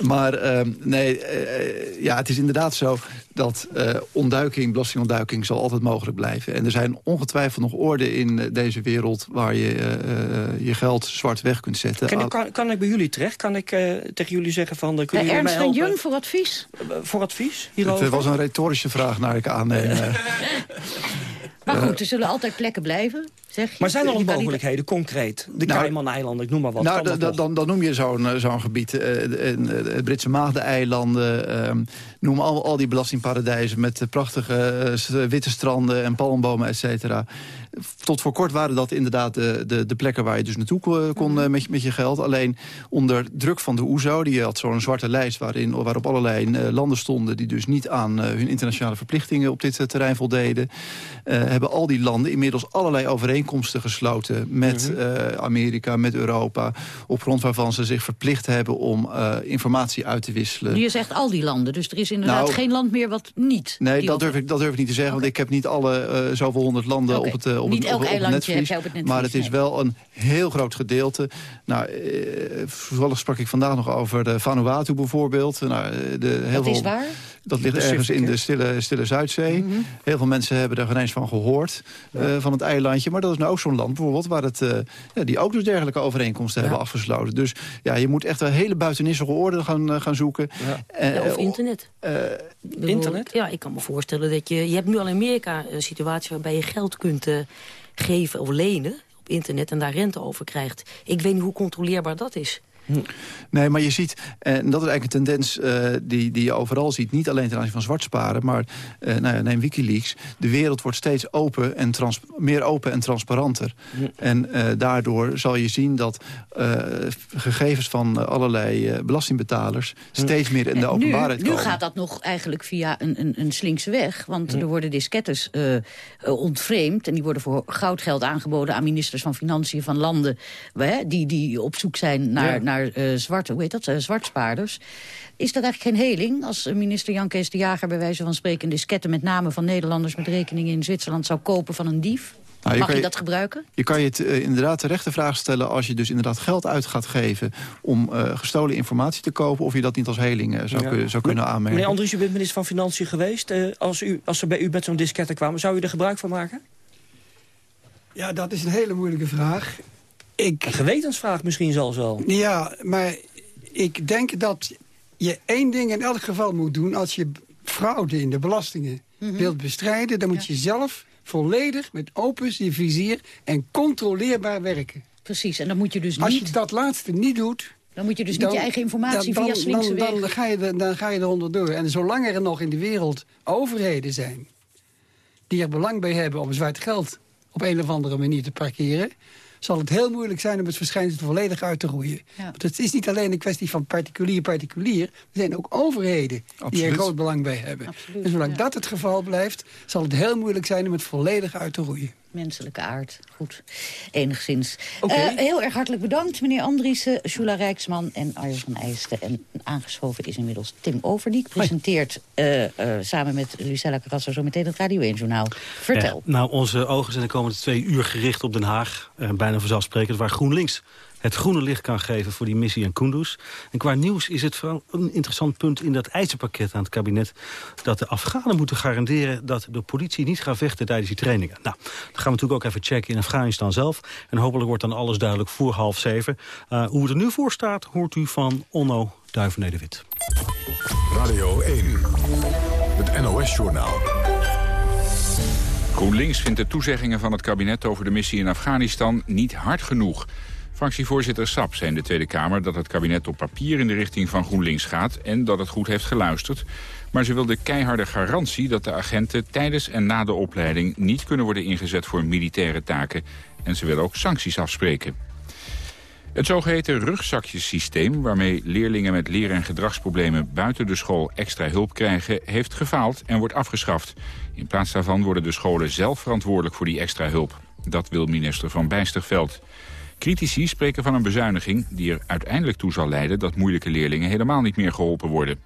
maar ehm, nee, eh, ja, het is inderdaad zo dat eh, ontduiking, belastingontduiking zal altijd mogelijk blijven. En er zijn ongetwijfeld nog orden in eh, deze wereld waar je eh, je geld zwart weg kunt zetten. Kan, ik- kan, kan ik bij jullie terecht? Kan ik eh, tegen jullie zeggen van... Uh, kunnen jullie Ernst mij helpen? Jung voor advies. Voor advies hierover? was een retorische vraag naar ik aanneem. eh. Maar goed, er zullen altijd plekken blijven, zeg je. Maar zijn er al mogelijkheden, concreet? De Nou, Cayman-eilanden, ik noem maar wat. Nou, dan, dan noem je zo'n eh, zo'n gebied. eh, de- en, eh, de Britse Maagdeneilanden. eilanden noem al, al die belastingparadijzen met eh, prachtige eh, witte stranden en palmbomen, et cetera. Tot voor kort waren dat inderdaad de, de, de plekken waar je dus naartoe kon, kon eh, met, je- met je geld. Alleen onder druk van de OESO, die had zo'n zwarte lijst... Waarin, waarop allerlei eh, landen stonden die dus niet aan eh, hun internationale verplichtingen op dit eh, terrein voldeden... eh, hebben al die landen inmiddels allerlei overeenkomsten gesloten met Mhm. eh, Amerika, met Europa... op grond waarvan ze zich verplicht hebben om eh, informatie uit te wisselen. Je zegt al die landen, dus er is inderdaad Nou, geen land meer wat niet. Nee, dat durf, ik, dat durf ik niet te zeggen, want ik heb niet alle eh, zoveel honderd landen op het, eh, op Niet het, elk op, op het eilandje heb netvlies. jij op het netvlies, Maar het is wel een heel groot gedeelte. Nou, eh, toevallig sprak ik vandaag nog over de Vanuatu bijvoorbeeld. Nou, eh, de, heel Dat is waar? Dat ligt ergens in de stille, stille Zuidzee. Mhm. Heel veel mensen hebben er geen eens van gehoord, eh, van het eilandje. Maar dat is nou ook zo'n land bijvoorbeeld... Waar het, eh, ja, die ook dus dergelijke overeenkomsten hebben afgesloten. Dus ja, je moet echt een hele buitennissige orde gaan, gaan zoeken. Eh, Ja, of internet. eh, Internet? Ja, ik kan me voorstellen dat je... Je hebt nu al in Amerika een situatie waarbij je geld kunt geven of lenen op internet... en daar rente over krijgt. Ik weet niet hoe controleerbaar dat is. Nee, maar je ziet, en dat is eigenlijk een tendens eh, die, die je overal ziet... niet alleen ten aanzien van zwart sparen, maar eh, nou ja, neem Wikileaks... de wereld wordt steeds open en trans meer open en transparanter. En eh, daardoor zal je zien dat eh, gegevens van eh, allerlei eh, belastingbetalers... steeds meer in de En openbaarheid nu, nu komen. gaat dat nog eigenlijk via een, een, een slinkse weg. Want er worden diskettes eh, eh, ontvreemd. En die worden voor goudgeld aangeboden aan ministers van Financiën van landen... hè, die, die op zoek zijn naar, Ja. naar eh, zwarte, hoe heet dat, eh, zwartspaarders. Is dat eigenlijk geen heling als eh, minister Jan Kees de Jager... bij wijze van spreken een diskette met name van Nederlanders... met rekeningen in Zwitserland zou kopen van een dief? Nou, Mag je je- dat gebruiken? Je kan je het, inderdaad terecht de vraag stellen... als je dus inderdaad geld uit gaat geven... om eh, gestolen informatie te kopen... of je dat niet als heling zou, Ja. kunnen, zou kunnen aanmerken. Meneer Andries, u bent minister van Financiën geweest. Eh, als, u, als ze bij u met zo'n diskette kwamen, zou u er gebruik van maken? Ja, dat is een hele moeilijke vraag. Ik, Een gewetensvraag misschien zelfs wel. ja, maar ik denk dat je één ding in elk geval moet doen... als je fraude in de belastingen Mhm. wilt bestrijden... dan moet je zelf volledig met open vizier en controleerbaar werken. Precies, en dan moet je dus Als niet... je dat laatste niet doet, Dan moet je dus niet je eigen informatie dan, via slinkse dan, dan, ga je er, dan ga je eronder door. En zolang er nog in de wereld overheden zijn... die er belang bij hebben om zwart geld op een of andere manier te parkeren zal het heel moeilijk zijn om het verschijnsel volledig uit te roeien. Want het is niet alleen een kwestie van particulier-particulier. Er zijn ook overheden die er groot belang bij hebben. en zolang dat het geval blijft, zal het heel moeilijk zijn om het volledig uit te roeien menselijke aard. Goed, enigszins. Okay. Uh, heel erg hartelijk bedankt, meneer Andriessen, Jula Rijksman en Arjen van Eijsten. En aangeschoven is inmiddels Tim Overdiek. Presenteert uh, uh, samen met Lucella Carrasso zo meteen het Radio 1-journaal. Vertel. Ja, nou, onze ogen zijn de komende twee uur gericht op Den Haag. bijna vanzelfsprekend, waar GroenLinks het groene licht kan geven voor die missie in Kunduz. En qua nieuws is het vooral een interessant punt in dat eisenpakket aan het kabinet... dat de Afghanen moeten garanderen dat de politie niet gaat vechten tijdens die trainingen. Nou, dat gaan we natuurlijk ook even checken in Afghanistan zelf. En hopelijk wordt dan alles duidelijk voor half zeven. Uh, hoe het er nu voor staat, hoort u van Onno Duiven-Nederwit. Radio 1, het NOS-journaal. GroenLinks vindt de toezeggingen van het kabinet over de missie in Afghanistan niet hard genoeg. Fractievoorzitter Sap zei in de Tweede Kamer dat het kabinet op papier in de richting van GroenLinks gaat en dat het goed heeft geluisterd. Maar ze wil de keiharde garantie dat de agenten tijdens en na de opleiding niet kunnen worden ingezet voor militaire taken. En ze wil ook sancties afspreken. Het zogeheten rugzakjesysteem, waarmee leerlingen met leer- en gedragsproblemen buiten de school extra hulp krijgen, heeft gefaald en wordt afgeschaft. In plaats daarvan worden de scholen zelf verantwoordelijk voor die extra hulp. Dat wil minister Van Bijsterveld. Critici spreken van een bezuiniging die er uiteindelijk toe zal leiden... dat moeilijke leerlingen helemaal niet meer geholpen worden.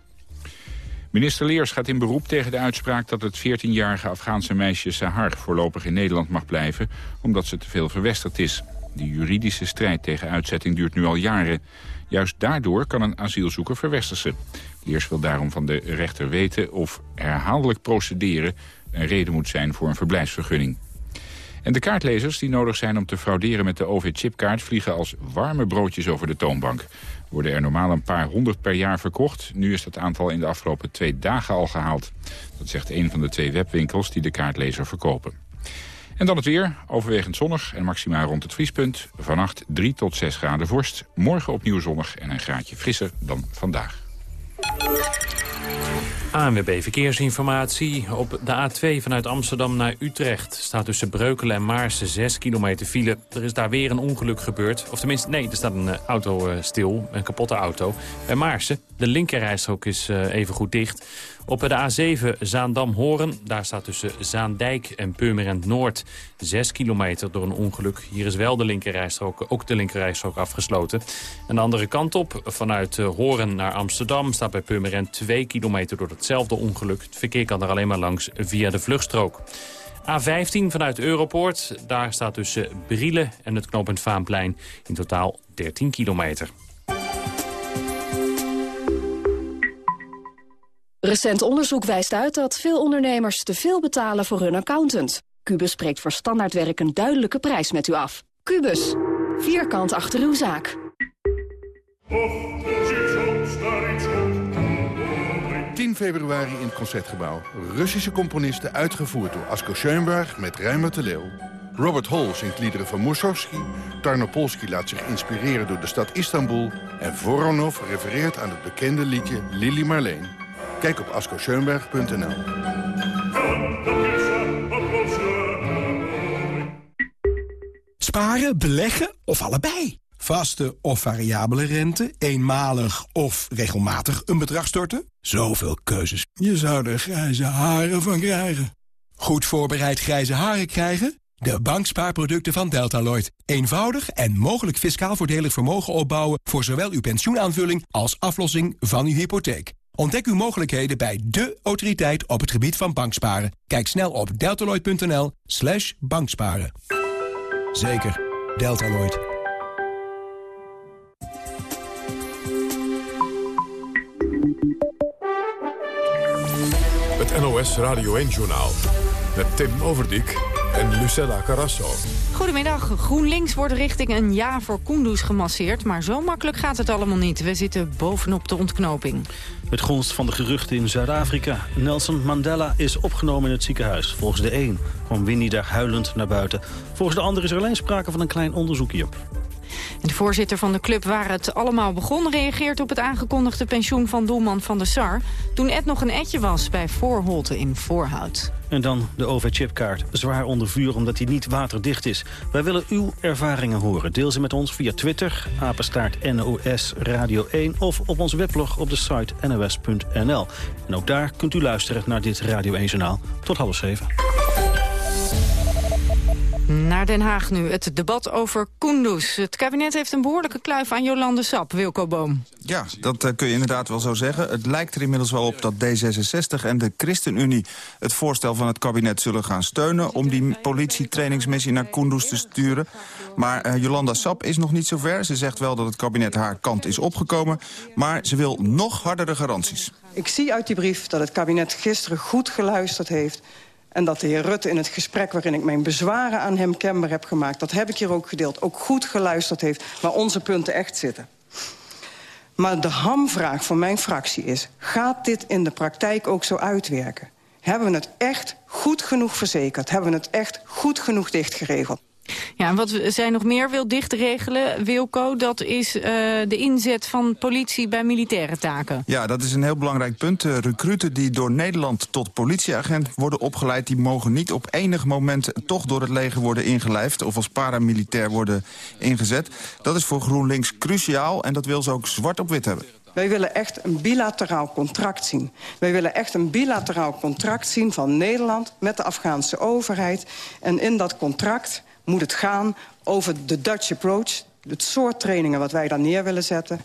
Minister Leers gaat in beroep tegen de uitspraak dat het 14-jarige Afghaanse meisje Sahar voorlopig in Nederland mag blijven, omdat ze te veel verwesterd is. De juridische strijd tegen uitzetting duurt nu al jaren. Juist daardoor kan een asielzoeker verwestersen. Leers wil daarom van de rechter weten of herhaaldelijk procederen een reden moet zijn voor een verblijfsvergunning. En de kaartlezers die nodig zijn om te frauderen met de OV-chipkaart... vliegen als warme broodjes over de toonbank. Worden er normaal een paar honderd per jaar verkocht. Nu is dat aantal in de afgelopen twee dagen al gehaald. Dat zegt een van de twee webwinkels die de kaartlezer verkopen. En dan het weer, overwegend zonnig en maximaal rond het vriespunt. Vannacht 3 tot 6 graden vorst. Morgen opnieuw zonnig en een graadje frisser dan vandaag. ANWB Verkeersinformatie. Op de A2 vanuit Amsterdam naar Utrecht staat tussen Breukelen en Maarsen 6 kilometer file. Er is daar weer een ongeluk gebeurd. Of tenminste, nee, er staat een uh, auto uh, stil, een kapotte auto. Bij Maarsen, de linkerrijstrook is uh, even goed dicht. Op de A7 Zaandam-Horen, daar staat tussen Zaandijk en Purmerend Noord 6 kilometer door een ongeluk. Hier is wel de linkerrijstrook, ook de linkerrijstrook afgesloten. En de andere kant op, vanuit Horen naar Amsterdam, staat bij Purmerend 2 kilometer door hetzelfde ongeluk. Het verkeer kan er alleen maar langs via de vluchtstrook. A15 vanuit Europoort, daar staat tussen Brielen en het knooppunt Vaanplein in totaal 13 kilometer. Recent onderzoek wijst uit dat veel ondernemers te veel betalen voor hun accountant. Cubus spreekt voor standaardwerk een duidelijke prijs met u af. Cubus, vierkant achter uw zaak. 10 februari in het Concertgebouw. Russische componisten uitgevoerd door Asko Schoenberg met Rijmer de Leeuw. Robert Hall zingt liederen van Mussorgsky. Tarnopolsky laat zich inspireren door de stad Istanbul. En Voronov refereert aan het bekende liedje Lili Marleen. Kijk op askoschoenberg.nl. Sparen, beleggen of allebei? Vaste of variabele rente, eenmalig of regelmatig een bedrag storten? Zoveel keuzes. Je zou er grijze haren van krijgen. Goed voorbereid grijze haren krijgen? De bankspaarproducten van Deltaloid. Eenvoudig en mogelijk fiscaal voordelig vermogen opbouwen... voor zowel uw pensioenaanvulling als aflossing van uw hypotheek. Ontdek uw mogelijkheden bij de autoriteit op het gebied van banksparen. Kijk snel op deltaloid.nl slash banksparen. Zeker, Deltaloid. Het NOS Radio 1-journaal met Tim Overdijk en Lucella Carrasso. Goedemiddag. GroenLinks wordt richting een ja voor Kunduz gemasseerd. Maar zo makkelijk gaat het allemaal niet. We zitten bovenop de ontknoping. Het gonst van de geruchten in Zuid-Afrika. Nelson Mandela is opgenomen in het ziekenhuis. Volgens de een kwam Winnie daar huilend naar buiten. Volgens de ander is er alleen sprake van een klein onderzoekje. De voorzitter van de club waar het allemaal begon... reageert op het aangekondigde pensioen van doelman Van der Sar... toen Ed nog een etje was bij Voorholte in Voorhout. En dan de OV-chipkaart. Zwaar onder vuur omdat hij niet waterdicht is. Wij willen uw ervaringen horen. Deel ze met ons via Twitter, apenstaart NOS Radio 1... of op ons weblog op de site nos.nl. En ook daar kunt u luisteren naar dit Radio 1-journaal. Tot half zeven. Naar Den Haag nu, het debat over Kunduz. Het kabinet heeft een behoorlijke kluif aan Jolande Sap, Wilco Boom. Ja, dat uh, kun je inderdaad wel zo zeggen. Het lijkt er inmiddels wel op dat D66 en de ChristenUnie... het voorstel van het kabinet zullen gaan steunen... om die politietrainingsmissie naar Kunduz te sturen. Maar uh, Jolanda Sap is nog niet zover. Ze zegt wel dat het kabinet haar kant is opgekomen. Maar ze wil nog hardere garanties. Ik zie uit die brief dat het kabinet gisteren goed geluisterd heeft en dat de heer Rutte in het gesprek waarin ik mijn bezwaren aan hem kenbaar heb gemaakt... dat heb ik hier ook gedeeld, ook goed geluisterd heeft waar onze punten echt zitten. Maar de hamvraag van mijn fractie is... gaat dit in de praktijk ook zo uitwerken? Hebben we het echt goed genoeg verzekerd? Hebben we het echt goed genoeg dichtgeregeld? Ja, en wat zij nog meer wil dichtregelen, Wilco... dat is uh, de inzet van politie bij militaire taken. Ja, dat is een heel belangrijk punt. Uh, recruten die door Nederland tot politieagent worden opgeleid... die mogen niet op enig moment toch door het leger worden ingelijfd... of als paramilitair worden ingezet. Dat is voor GroenLinks cruciaal en dat wil ze ook zwart op wit hebben. Wij willen echt een bilateraal contract zien. Wij willen echt een bilateraal contract zien van Nederland... met de Afghaanse overheid. En in dat contract moet het gaan over de Dutch approach het soort trainingen wat wij daar neer willen zetten.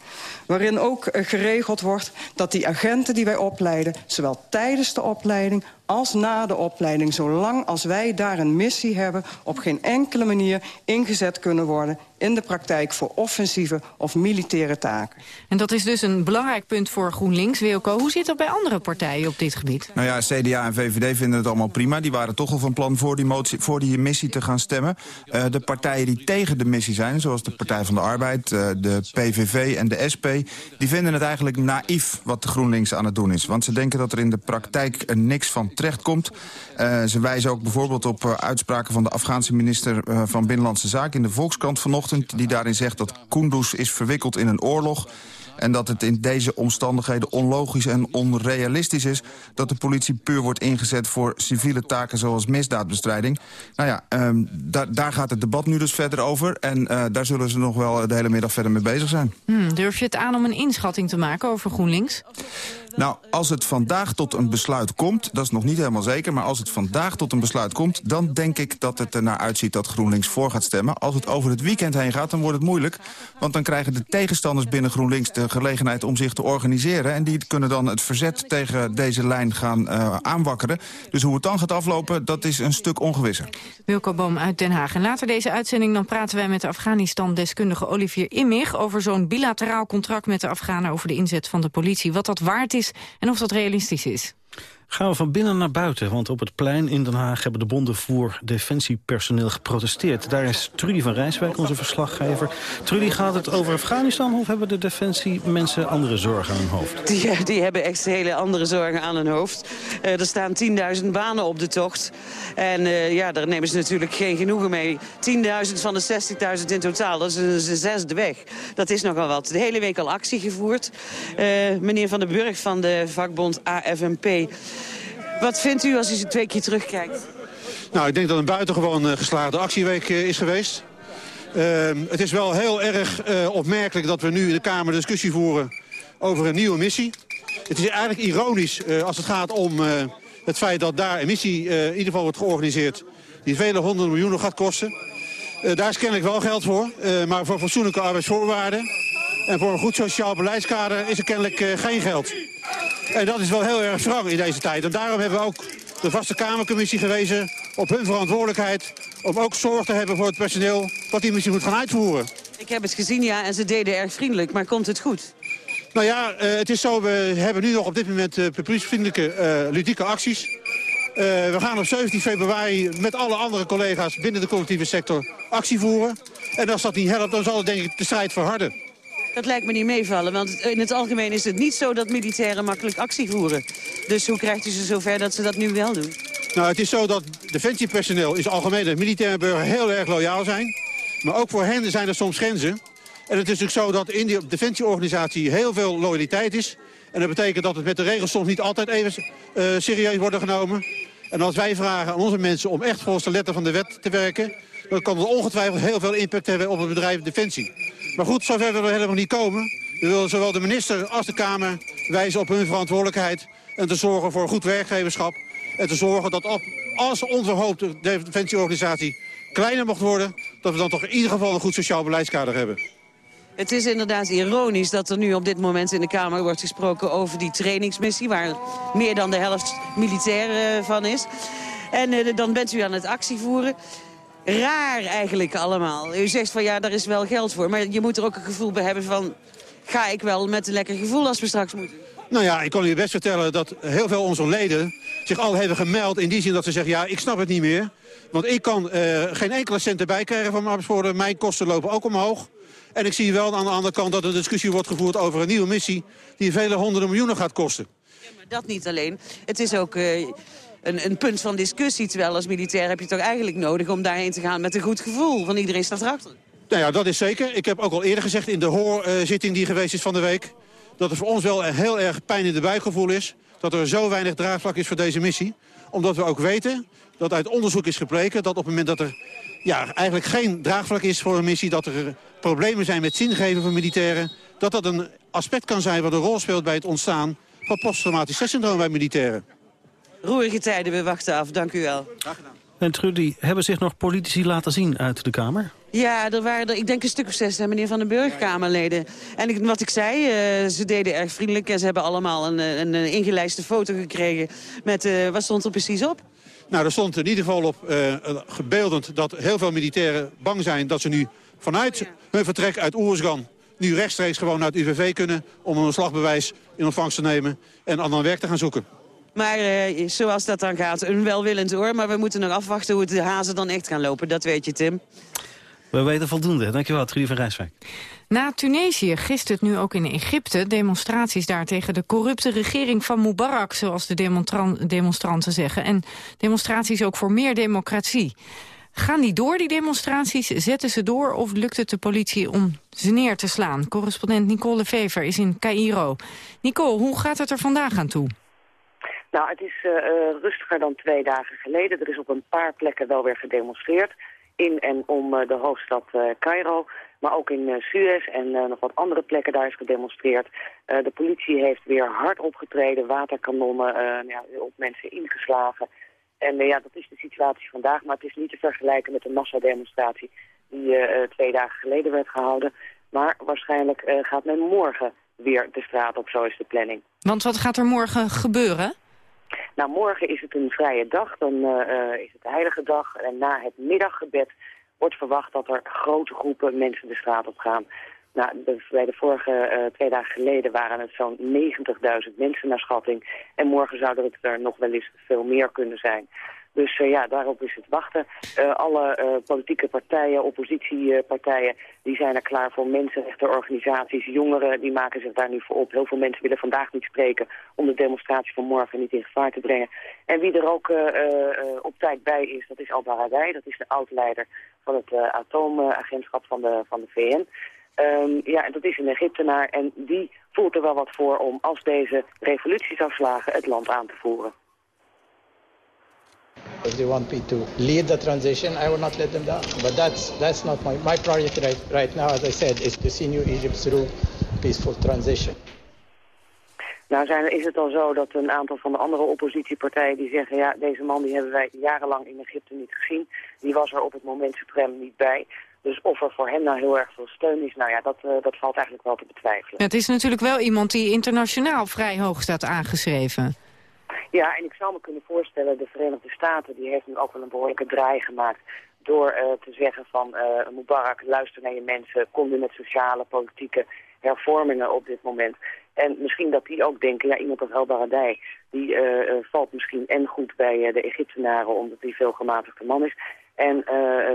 Waarin ook uh, geregeld wordt dat die agenten die wij opleiden... zowel tijdens de opleiding als na de opleiding... zolang als wij daar een missie hebben... op geen enkele manier ingezet kunnen worden in de praktijk voor offensieve of militaire taken. En dat is dus een belangrijk punt voor GroenLinks. Wilco, hoe zit dat bij andere partijen op dit gebied? Nou ja, CDA en VVD vinden het allemaal prima. Die waren toch al van plan voor die, motie, voor die missie te gaan stemmen. Uh, de partijen die tegen de missie zijn, zoals de Partij van de Arbeid... Uh, de PVV en de SP, die vinden het eigenlijk naïef wat de GroenLinks aan het doen is. Want ze denken dat er in de praktijk niks van terechtkomt. Uh, ze wijzen ook bijvoorbeeld op uh, uitspraken van de Afghaanse minister uh, van Binnenlandse Zaken... in de Volkskrant vanochtend, die daarin zegt dat Kunduz is verwikkeld in een oorlog... En dat het in deze omstandigheden onlogisch en onrealistisch is... dat de politie puur wordt ingezet voor civiele taken zoals misdaadbestrijding. Nou ja, da daar gaat het debat nu dus verder over. En uh, daar zullen ze nog wel de hele middag verder mee bezig zijn. Hmm, durf je het aan om een inschatting te maken over GroenLinks? Nou, als het vandaag tot een besluit komt, dat is nog niet helemaal zeker... maar als het vandaag tot een besluit komt... dan denk ik dat het ernaar uitziet dat GroenLinks voor gaat stemmen. Als het over het weekend heen gaat, dan wordt het moeilijk. Want dan krijgen de tegenstanders binnen GroenLinks de gelegenheid om zich te organiseren. En die kunnen dan het verzet tegen deze lijn gaan uh, aanwakkeren. Dus hoe het dan gaat aflopen, dat is een stuk ongewisser. Wilco Boom uit Den Haag. En later deze uitzending dan praten wij met de Afghanistan-deskundige Olivier Immig... over zo'n bilateraal contract met de Afghanen over de inzet van de politie. Wat dat waard is en of dat realistisch is. Gaan we van binnen naar buiten, want op het plein in Den Haag... hebben de bonden voor defensiepersoneel geprotesteerd. Daar is Trudy van Rijswijk, onze verslaggever. Trudy, gaat het over Afghanistan of hebben de defensiemensen andere zorgen aan hun hoofd? Die, die hebben echt hele andere zorgen aan hun hoofd. Uh, er staan 10.000 banen op de tocht. En uh, ja, daar nemen ze natuurlijk geen genoegen mee. 10.000 van de 60.000 in totaal, dat is een zesde weg. Dat is nogal wat. De hele week al actie gevoerd. Uh, meneer Van den Burg van de vakbond AFNP... Wat vindt u als u ze twee keer terugkijkt? Nou, ik denk dat een buitengewoon uh, geslaagde actieweek uh, is geweest. Uh, het is wel heel erg opmerkelijk dat we nu in de Kamer discussie voeren over een nieuwe missie. Het is eigenlijk ironisch als het gaat om het feit dat daar een missie in ieder geval wordt georganiseerd... die vele honderden miljoenen gaat kosten. daar is kennelijk wel geld voor, maar voor fatsoenlijke arbeidsvoorwaarden... en voor een goed sociaal beleidskader is er kennelijk geen geld. En dat is wel heel erg wrang in deze tijd. En daarom hebben we ook de vaste Kamercommissie gewezen op hun verantwoordelijkheid... om ook zorg te hebben voor het personeel wat die missie moet gaan uitvoeren. Ik heb het gezien, ja, en ze deden erg vriendelijk. Maar komt het goed? Nou ja, uh, het is zo, we hebben nu nog op dit moment uh, publieksvriendelijke uh, ludieke acties. We gaan op 17 februari met alle andere collega's binnen de collectieve sector actie voeren. En als dat niet helpt, dan zal het denk ik de strijd verharden. Dat lijkt me niet meevallen, want in het algemeen is het niet zo dat militairen makkelijk actie voeren. Dus hoe krijgt u ze zover dat ze dat nu wel doen? Nou, het is zo dat defensiepersoneel het algemeen de militaire burger heel erg loyaal zijn. Maar ook voor hen zijn er soms grenzen. En het is natuurlijk zo dat in die defensieorganisatie heel veel loyaliteit is. En dat betekent dat het met de regels soms niet altijd even uh, serieus worden genomen. En als wij vragen aan onze mensen om echt volgens de letter van de wet te werken... dan kan dat ongetwijfeld heel veel impact hebben op het bedrijf Defensie. Maar goed, zover willen we helemaal niet komen. We willen zowel de minister als de Kamer wijzen op hun verantwoordelijkheid... en te zorgen voor goed werkgeverschap. En te zorgen dat op, als onze de defensieorganisatie kleiner mocht worden... dat we dan toch in ieder geval een goed sociaal beleidskader hebben. Het is inderdaad ironisch dat er nu op dit moment in de Kamer wordt gesproken over die trainingsmissie... waar meer dan de helft militair uh, van is. En uh, dan bent u aan het actievoeren. Raar eigenlijk allemaal. U zegt van ja, daar is wel geld voor. Maar je moet er ook een gevoel bij hebben van... ga ik wel met een lekker gevoel als we straks moeten? Nou ja, ik kan u best vertellen dat heel veel onze leden zich al hebben gemeld... in die zin dat ze zeggen, ja, ik snap het niet meer. Want ik kan uh, geen enkele cent erbij krijgen van mijn. Mijn kosten lopen ook omhoog. En ik zie wel aan de andere kant dat er discussie wordt gevoerd over een nieuwe missie... die vele honderden miljoenen gaat kosten. Ja, maar dat niet alleen. Het is ook... Uh, een, een, punt van discussie. Terwijl als militair heb je toch eigenlijk nodig om daarheen te gaan met een goed gevoel. Van iedereen staat erachter. Nou ja, dat is zeker. Ik heb ook al eerder gezegd in de hoorzitting die geweest is van de week... dat er voor ons wel een heel erg pijn in de buikgevoel is... dat er zo weinig draagvlak is voor deze missie. Omdat we ook weten dat uit onderzoek is gebleken... dat op het moment dat er ja, eigenlijk geen draagvlak is voor een missie... dat er problemen zijn met zingeven van militairen... dat dat een aspect kan zijn wat een rol speelt bij het ontstaan... van posttraumatisch stresssyndroom bij militairen. Roerige tijden, we wachten af. Dank u wel. Graag gedaan. En Trudy, hebben zich nog politici laten zien uit de Kamer? Ja, er waren er, ik denk een stuk of zes, meneer Van den Burg, Kamerleden. En ik, wat ik zei, uh, ze deden erg vriendelijk... en ze hebben allemaal een, een, een ingelijste foto gekregen met... Uh, wat stond er precies op? Nou, er stond in ieder geval op uh, gebeeldend dat heel veel militairen bang zijn... dat ze nu vanuit hun vertrek uit Oersgan nu rechtstreeks gewoon naar het UVV kunnen... om een slagbewijs in ontvangst te nemen en ander werk te gaan zoeken. Maar uh, zoals dat dan gaat, een welwillend oor. Maar we moeten nog afwachten hoe het de hazen dan echt gaan lopen. Dat weet je, Tim. We weten voldoende. Dankjewel, Trudy van Rijswijk. Na Tunesië gist het nu ook in Egypte. Demonstraties daar tegen de corrupte regering van Mubarak... zoals de demonstranten zeggen. En demonstraties ook voor meer democratie. Gaan die door, die demonstraties? Zetten ze door of lukt het de politie om ze neer te slaan? Correspondent Nicole Vever is in Cairo. Nicole, hoe gaat het er vandaag aan toe? Nou, het is uh, rustiger dan twee dagen geleden. Er is op een paar plekken wel weer gedemonstreerd. In en om uh, de hoofdstad Cairo. Maar ook in Suez en nog wat andere plekken daar is gedemonstreerd. de politie heeft weer hard opgetreden. Waterkanonnen ja, op mensen ingeslagen. En ja, dat is de situatie vandaag. Maar het is niet te vergelijken met de massademonstratie die twee dagen geleden werd gehouden. Maar waarschijnlijk gaat men morgen weer de straat op. Zo is de planning. Want wat gaat er morgen gebeuren? Nou, morgen is het een vrije dag. Dan uh, is het de heilige dag. En na het middaggebed wordt verwacht dat er grote groepen mensen de straat op gaan. Nou, bij de vorige uh, twee dagen geleden waren het zo'n 90.000 mensen naar schatting. En morgen zouden het er nog wel eens veel meer kunnen zijn. Dus uh, ja, daarop is het wachten. Uh, alle uh, politieke partijen, oppositiepartijen, die zijn er klaar voor. Mensenrechtenorganisaties, jongeren, die maken zich daar nu voor op. Heel veel mensen willen vandaag niet spreken om de demonstratie van morgen niet in gevaar te brengen. En wie er ook op tijd bij is, dat is Al Baradei. Dat is de oud-leider van het atoomagentschap van de, van de VN. Um, ja, en dat is een Egyptenaar en die voelt er wel wat voor om als deze revolutie zou slagen het land aan te voeren. If they want me to lead the transition, I will not let them down. But that's that's not my my priority right, right now. As I said, is to see New Egypt through peaceful transition. Nou zijn, is het al zo dat een aantal van de andere oppositiepartijen die zeggen... ja, deze man die hebben wij jarenlang in Egypte niet gezien. Die was er op het moment suprem niet bij. Dus of er voor hem nou heel erg veel steun is, nou ja, dat, uh, dat valt eigenlijk wel te betwijfelen. Het is natuurlijk wel iemand die internationaal vrij hoog staat aangeschreven. Ja, en ik zou me kunnen voorstellen, de Verenigde Staten die heeft nu ook wel een behoorlijke draai gemaakt door uh, te zeggen van uh, Mubarak, luister naar je mensen, kom nu met sociale, politieke hervormingen op dit moment. En misschien dat die ook denken, ja, iemand als El Baradei, die uh, valt misschien en goed bij de Egyptenaren, omdat hij veel gematigde man is, en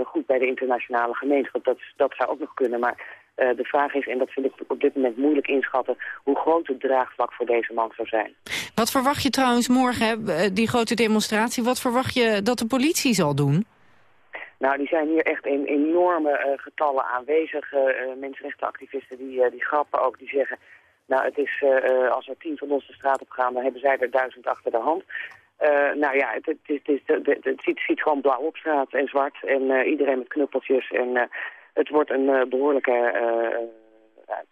goed bij de internationale gemeenschap. Dat, dat zou ook nog kunnen, maar uh, de vraag is, en dat vind ik op dit moment moeilijk inschatten... hoe groot het draagvlak voor deze man zou zijn. Wat verwacht je trouwens morgen, hè, die grote demonstratie... wat verwacht je dat de politie zal doen? Nou, die zijn hier echt in enorme getallen aanwezig. mensenrechtenactivisten die, die grappen ook, die zeggen... Nou, het is, als er tien van ons de straat op gaan, dan hebben zij er duizend achter de hand. nou ja, het, het, het, het, het ziet, ziet, gewoon blauw op straat en zwart en iedereen met knuppeltjes. En het wordt een behoorlijke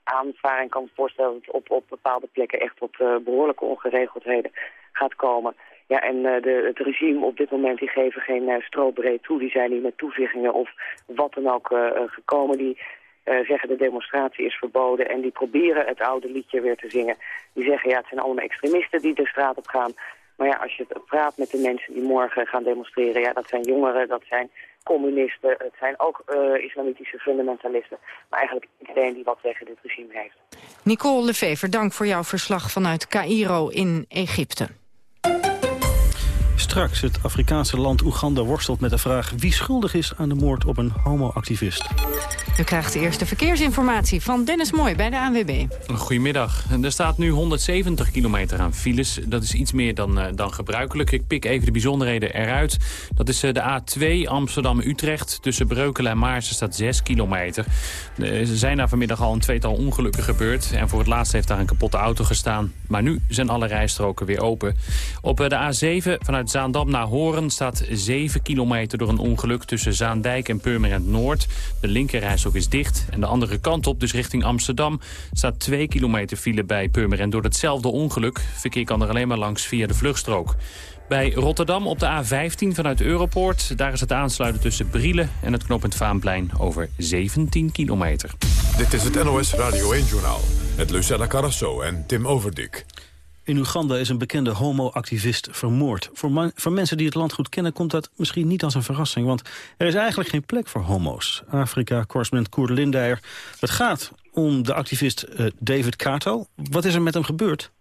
aanvaring. Ik kan me voorstellen dat het op, op bepaalde plekken echt tot behoorlijke ongeregeldheden gaat komen. Ja, en de, het regime op dit moment die geven geen uh, toe. Die zijn niet met toezeggingen of wat dan ook gekomen. Die zeggen de demonstratie is verboden en die proberen het oude liedje weer te zingen. Die zeggen ja, het zijn allemaal extremisten die de straat op gaan. Maar ja, als je praat met de mensen die morgen gaan demonstreren... ja, dat zijn jongeren, dat zijn communisten, het zijn ook islamitische fundamentalisten. Maar eigenlijk iedereen die wat tegen dit regime heeft. Nicole Lefever, dank voor jouw verslag vanuit Cairo in Egypte. Straks het Afrikaanse land Oeganda worstelt met de vraag... wie schuldig is aan de moord op een homoactivist. U krijgt de eerste verkeersinformatie van Dennis Mooi bij de ANWB. Goedemiddag. Er staat nu 170 kilometer aan files. Dat is iets meer dan, uh, dan gebruikelijk. Ik pik even de bijzonderheden eruit. Dat is uh, de A2 Amsterdam-Utrecht. Tussen Breukelen en Maarsen staat 6 kilometer. Er zijn daar vanmiddag al een tweetal ongelukken gebeurd. En voor het laatst heeft daar een kapotte auto gestaan. Maar nu zijn alle rijstroken weer open. Op de A7 vanuit Zaandam naar Horen staat 7 kilometer door een ongeluk... tussen Zaandijk en Purmerend Noord. De linkerrijstrook is dicht. En de andere kant op, dus richting Amsterdam, staat 2 kilometer file bij Purmerend door hetzelfde ongeluk. Verkeer kan er alleen maar langs via de vluchtstrook. Bij Rotterdam op de A15 vanuit Europoort. Daar is het aansluiten tussen Brielen en het knooppunt Vaanplein over 17 kilometer. Dit is het NOS Radio 1-journaal met Lucella Carrasso en Tim Overdik. In Oeganda is een bekende homo-activist vermoord. Voor, voor, mensen die het land goed kennen komt dat misschien niet als een verrassing... want er is eigenlijk geen plek voor homo's. Afrika-correspondent Koert Lindeyer. Het gaat om de activist uh, David Kato. Wat is er met hem gebeurd?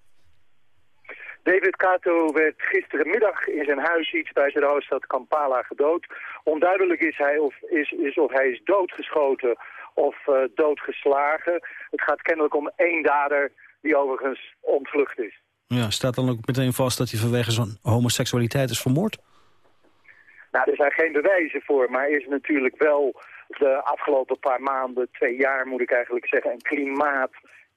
David Kato werd gisterenmiddag in zijn huis iets bij zijn hoofdstad Kampala gedood. Onduidelijk is, hij of, is, is of hij is doodgeschoten of uh, doodgeslagen. Het gaat kennelijk om één dader die overigens ontvlucht is. Ja, staat dan ook meteen vast dat hij vanwege zijn homoseksualiteit is vermoord? Nou, er zijn geen bewijzen voor, maar is natuurlijk wel de afgelopen paar maanden, twee jaar moet ik eigenlijk zeggen, een klimaat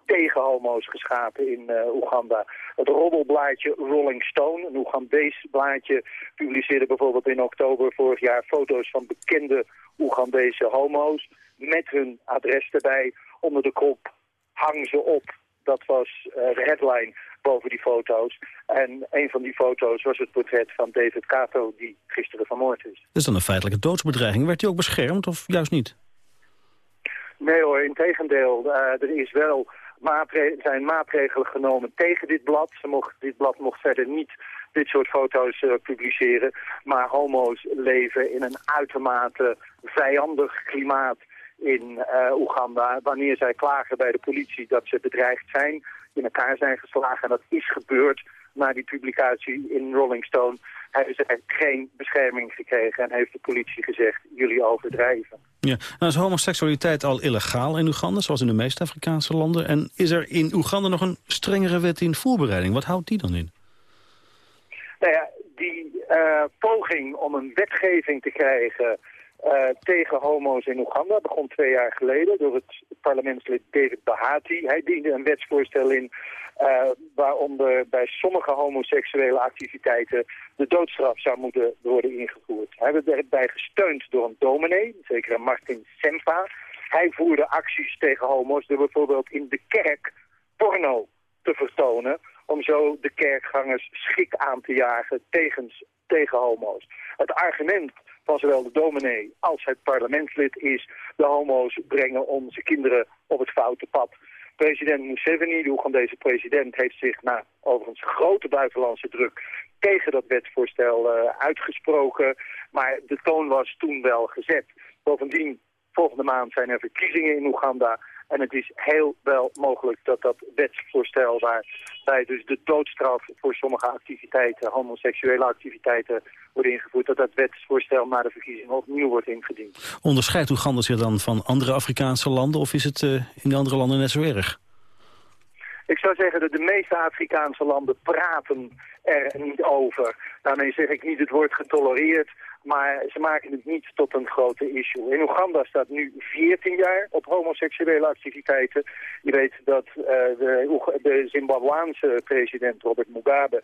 tegen homo's geschapen in uh, Oeganda. Het roddelblaadje Rolling Stone, een Oegandees blaadje, publiceerde bijvoorbeeld in oktober vorig jaar foto's van bekende Oegandese homo's met hun adres erbij onder de kop hang ze op. Dat was uh, de headline boven die foto's. En een van die foto's was het portret van David Kato, die gisteren vermoord is. Is dan een feitelijke doodsbedreiging. Werd hij ook beschermd of juist niet? Nee hoor, in tegendeel. Uh, er is wel maatre zijn maatregelen genomen tegen dit blad. Ze mocht, dit blad mocht verder niet dit soort foto's uh, publiceren. Maar homo's leven in een uitermate vijandig klimaat in uh, Oeganda. Wanneer zij klagen bij de politie dat ze bedreigd zijn, in elkaar zijn geslagen. En dat is gebeurd na die publicatie in Rolling Stone. Hebben ze geen bescherming gekregen en heeft de politie gezegd, jullie overdrijven. Ja, nou is homoseksualiteit al illegaal in Oeganda, zoals in de meeste Afrikaanse landen. En is er in Oeganda nog een strengere wet in voorbereiding? Wat houdt die dan in? Nou ja, die uh, poging om een wetgeving te krijgen uh, tegen homo's in Oeganda begon twee jaar geleden door het parlementslid David Bahati. Hij diende een wetsvoorstel in uh, waaronder bij sommige homoseksuele activiteiten de doodstraf zou moeten worden ingevoerd. Hij werd erbij gesteund door een dominee, zeker Martin Sempa. Hij voerde acties tegen homo's door bijvoorbeeld in de kerk porno te vertonen om zo de kerkgangers schik aan te jagen tegen, tegen homo's. Het argument van zowel de dominee als het parlementslid is... de homo's brengen onze kinderen op het foute pad. President Museveni, de Oegandese president, heeft zich na overigens grote buitenlandse druk tegen dat wetsvoorstel uh, uitgesproken. Maar de toon was toen wel gezet. Bovendien, volgende maand zijn er verkiezingen in Oeganda. En het is heel wel mogelijk dat dat wetsvoorstel waarbij dus de doodstraf voor sommige activiteiten, homoseksuele activiteiten, wordt ingevoerd, dat dat wetsvoorstel na de verkiezingen opnieuw wordt ingediend. Onderscheidt Oeganda zich dan van andere Afrikaanse landen of is het uh, in de andere landen net zo erg? Ik zou zeggen dat de meeste Afrikaanse landen praten er niet over. Daarmee zeg ik niet het woord getolereerd, Maar ze maken het niet tot een grote issue. In Oeganda staat nu 14 jaar op homoseksuele activiteiten. Je weet dat uh, de, de Zimbabwaanse president Robert Mugabe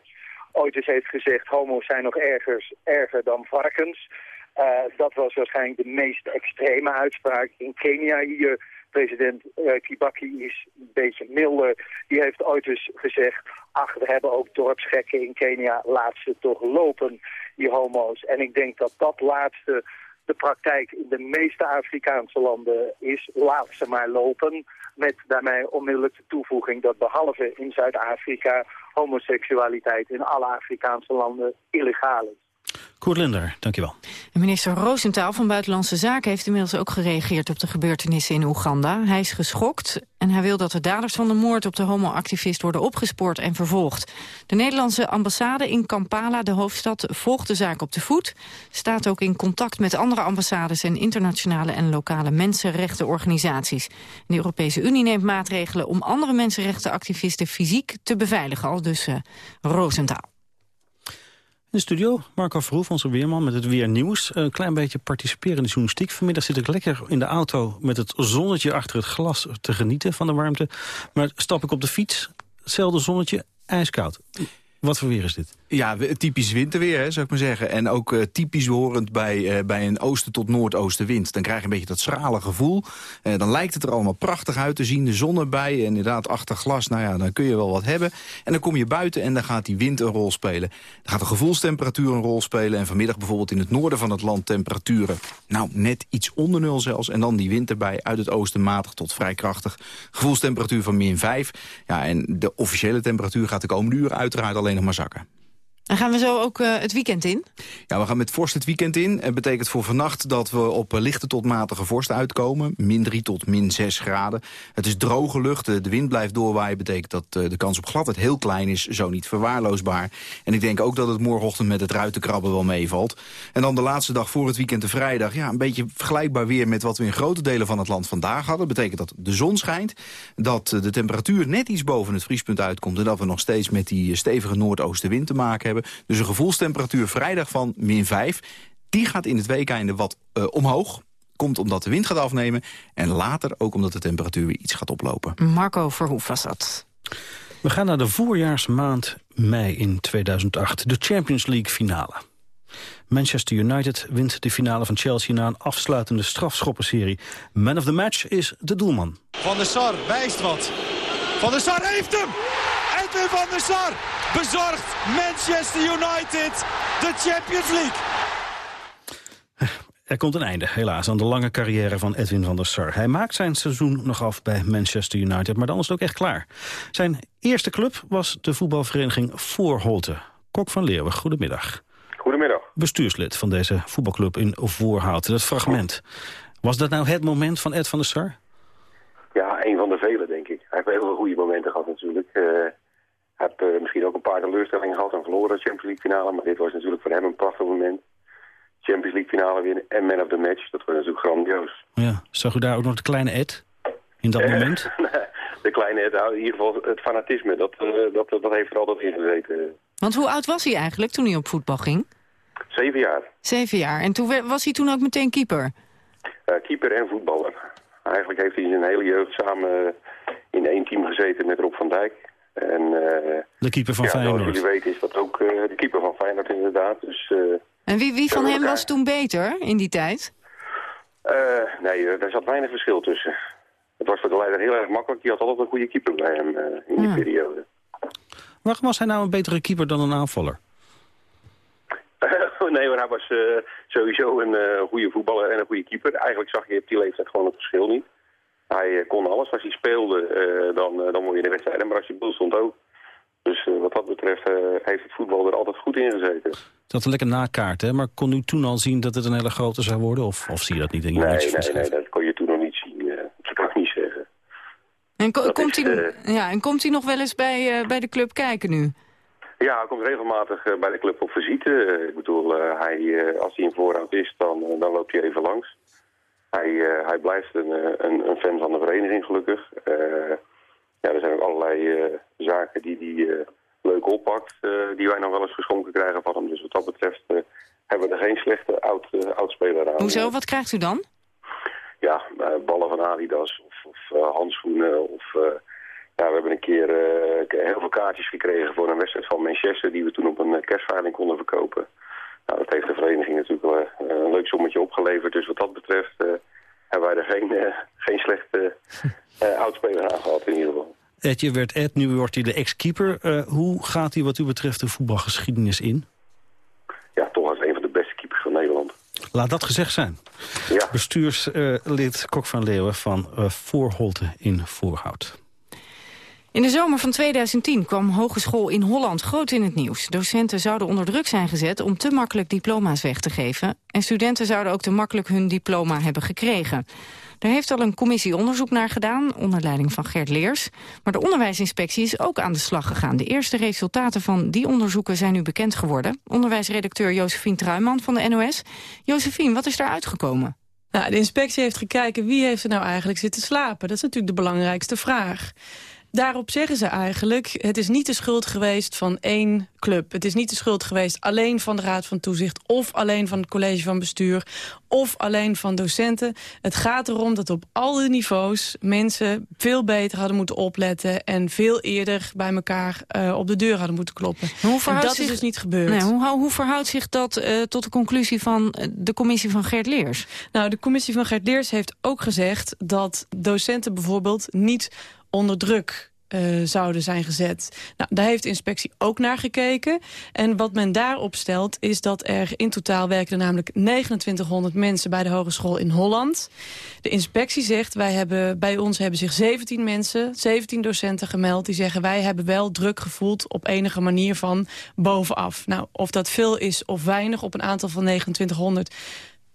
ooit eens heeft gezegd... homo's zijn nog erger, erger dan varkens. Uh, dat was waarschijnlijk de meest extreme uitspraak. In Kenia hier, president uh, Kibaki is een beetje milder. Die heeft ooit eens gezegd... ach, we hebben ook dorpsgekken in Kenia, laat ze toch lopen, die homo's. En ik denk dat dat laatste de praktijk in de meeste Afrikaanse landen is, laat ze maar lopen. Met daarmee onmiddellijk de toevoeging dat behalve in Zuid-Afrika homoseksualiteit in alle Afrikaanse landen illegaal is. Koert Linder, dankjewel. minister Roosentaal van Buitenlandse Zaken heeft inmiddels ook gereageerd op de gebeurtenissen in Oeganda. Hij is geschokt en hij wil dat de daders van de moord op de homoactivist worden opgespoord en vervolgd. De Nederlandse ambassade in Kampala, de hoofdstad, volgt de zaak op de voet. Staat ook in contact met andere ambassades en internationale en lokale mensenrechtenorganisaties. De Europese Unie neemt maatregelen om andere mensenrechtenactivisten fysiek te beveiligen, al dus uh, Roosentaal. In de studio, Marco Verhoef, onze weerman, met het weer nieuws. Een klein beetje participerende journalistiek. Vanmiddag zit ik lekker in de auto met het zonnetje achter het glas te genieten van de warmte. Maar stap ik op de fiets, hetzelfde zonnetje, ijskoud. Wat voor weer is dit? Ja, typisch winterweer, zou ik maar zeggen. En ook uh, typisch horend bij, uh, bij een oosten tot noordoostenwind. Dan krijg je een beetje dat schrale gevoel. Uh, dan lijkt het er allemaal prachtig uit te zien. De zon erbij, en inderdaad achter glas. Nou ja, dan kun je wel wat hebben. En dan kom je buiten en dan gaat die wind een rol spelen. Dan gaat de gevoelstemperatuur een rol spelen. En vanmiddag bijvoorbeeld in het noorden van het land temperaturen. Nou, net iets onder nul zelfs. En dan die wind erbij, uit het oosten matig tot vrij krachtig. Gevoelstemperatuur van min 5. Ja, en de officiële temperatuur gaat de komende uren uiteraard alleen nog maar zakken. En gaan we zo ook uh, het weekend in? Ja, we gaan met vorst het weekend in. Het betekent voor vannacht dat we op uh, lichte tot matige vorst uitkomen. Min 3 tot min 6 graden. Het is droge lucht, de wind blijft doorwaaien. betekent dat uh, de kans op gladheid heel klein is, zo niet verwaarloosbaar. En ik denk ook dat het morgenochtend met het ruitenkrabben wel meevalt. En dan de laatste dag voor het weekend, de vrijdag. Ja, een beetje vergelijkbaar weer met wat we in grote delen van het land vandaag hadden. betekent dat de zon schijnt, dat de temperatuur net iets boven het vriespunt uitkomt... en dat we nog steeds met die stevige noordoostenwind te maken hebben. Dus een gevoelstemperatuur vrijdag van min 5. Die gaat in het weekeinde wat uh, omhoog. Komt omdat de wind gaat afnemen. En later ook omdat de temperatuur weer iets gaat oplopen. Marco Verhoef was dat. We gaan naar de voorjaarsmaand mei in 2008. De Champions League finale. Manchester United wint de finale van Chelsea na een afsluitende strafschoppenserie. Man of the match is de doelman. Van der Sar wijst wat. Van der Sar heeft hem! Edwin van der Sar bezorgt Manchester United de Champions League. Er komt een einde, helaas, aan de lange carrière van Edwin van der Sar. Hij maakt zijn seizoen nog af bij Manchester United, maar dan is het ook echt klaar. Zijn eerste club was de voetbalvereniging Voorholte. Kok van Leeuwen, goedemiddag. Goedemiddag. Bestuurslid van deze voetbalclub in Voorhouten. Dat fragment. Was dat nou het moment van Ed van der Sar? Ja, een van de vele, denk ik. Hij heeft heel veel goede momenten gehad natuurlijk. Uh, hij heeft uh, misschien ook een paar teleurstellingen gehad en verloren de Champions League finale. Maar dit was natuurlijk voor hem een prachtig moment. Champions League finale winnen en man of the match. Dat was natuurlijk grandioos. Ja, zag u daar ook nog de kleine Ed in dat moment? de kleine Ed, nou, in ieder geval het fanatisme. Dat, uh, dat, dat heeft er altijd in gezeten. Want hoe oud was hij eigenlijk toen hij op voetbal ging? Zeven jaar. Zeven jaar. En toen was hij toen ook meteen keeper? Uh, keeper en voetballer. Eigenlijk heeft hij zijn hele jeugd samen in één team gezeten met Rob van Dijk. En, uh, de keeper van ja, Feyenoord. Zoals jullie weten is dat ook uh, de keeper van Feyenoord inderdaad. Dus, uh, en wie, wie van hem was toen beter in die tijd? nee, daar zat weinig verschil tussen. Het was voor de leider heel erg makkelijk. Die had altijd een goede keeper bij hem in die ja. periode. Waarom was hij nou een betere keeper dan een aanvaller? nee, maar hij was uh, sowieso een uh, goede voetballer en een goede keeper. Eigenlijk zag je op die leeftijd gewoon het verschil niet. Hij uh, kon alles. Als hij speelde, dan, dan won je de wedstrijd. Maar als je doel stond ook. Dus wat dat betreft heeft het voetbal er altijd goed in gezeten. Het had een lekker nakaart, hè? Maar kon u toen al zien dat het een hele grote zou worden? Of, of zie je dat niet in je Nee, nee, nee, dat kon je toen nog niet zien. dat kan ik niet zeggen. En, ko komt, is, hij, ja, en komt hij nog wel eens bij, bij de club kijken nu? Ja, hij komt regelmatig uh, bij de club op visite. Uh, ik bedoel, uh, hij, als hij in voorhoud is, dan, dan loopt hij even langs. Hij, hij blijft een, een, een, fan van de vereniging, gelukkig. ja, er zijn ook allerlei zaken die hij leuk oppakt, die wij nog wel eens geschonken krijgen van hem. Dus wat dat betreft hebben we er geen slechte oud, oudspeler aan. Hoezo? Wat krijgt u dan? Ja, ballen van Adidas of, of handschoenen. Of, ja, we hebben een keer heel veel kaartjes gekregen voor een wedstrijd van Manchester... die we toen op een kerstveiling konden verkopen. Nou, dat heeft de vereniging natuurlijk wel een leuk sommetje opgeleverd. Dus wat dat betreft hebben wij er geen, geen slechte oudspeler aan gehad in ieder geval. Ed, werd Ed, nu wordt hij de ex-keeper. Uh, hoe gaat hij wat u betreft de voetbalgeschiedenis in? Ja, toch als een van de beste keepers van Nederland. Laat dat gezegd zijn. Ja. Bestuurslid Kok van Leeuwen van uh, Voorholte in Voorhout. In de zomer van 2010 kwam Hogeschool in Holland groot in het nieuws. Docenten zouden onder druk zijn gezet om te makkelijk diploma's weg te geven. En studenten zouden ook te makkelijk hun diploma hebben gekregen. Daar heeft al een commissie onderzoek naar gedaan, onder leiding van Gert Leers. Maar de onderwijsinspectie is ook aan de slag gegaan. De eerste resultaten van die onderzoeken zijn nu bekend geworden. Onderwijsredacteur Josephine Truiman van de NOS. Josephine, wat is daar uitgekomen? Nou, de inspectie heeft gekeken wie heeft er nou eigenlijk zitten slapen. Dat is natuurlijk de belangrijkste vraag. Daarop zeggen ze eigenlijk, het is niet de schuld geweest van één club. Het is niet de schuld geweest alleen van de Raad van Toezicht... of alleen van het college van bestuur, of alleen van docenten. Het gaat erom dat op alle niveaus mensen veel beter hadden moeten opletten... en veel eerder bij elkaar uh, op de deur hadden moeten kloppen. Hoe en dat zich, is dus niet gebeurd. Nee, hoe, hoe verhoudt zich dat uh, tot de conclusie van uh, de commissie van Gert Leers? Nou, de commissie van Gert Leers heeft ook gezegd... dat docenten bijvoorbeeld niet onder druk uh, zouden zijn gezet. Nou, daar heeft de inspectie ook naar gekeken. En wat men daarop stelt is dat er in totaal werken namelijk 2900 mensen bij de hogeschool in Holland. De inspectie zegt, wij hebben, bij ons hebben zich 17 mensen, 17 docenten gemeld... die zeggen wij hebben wel druk gevoeld op enige manier van bovenaf. Nou, of dat veel is of weinig op een aantal van 2900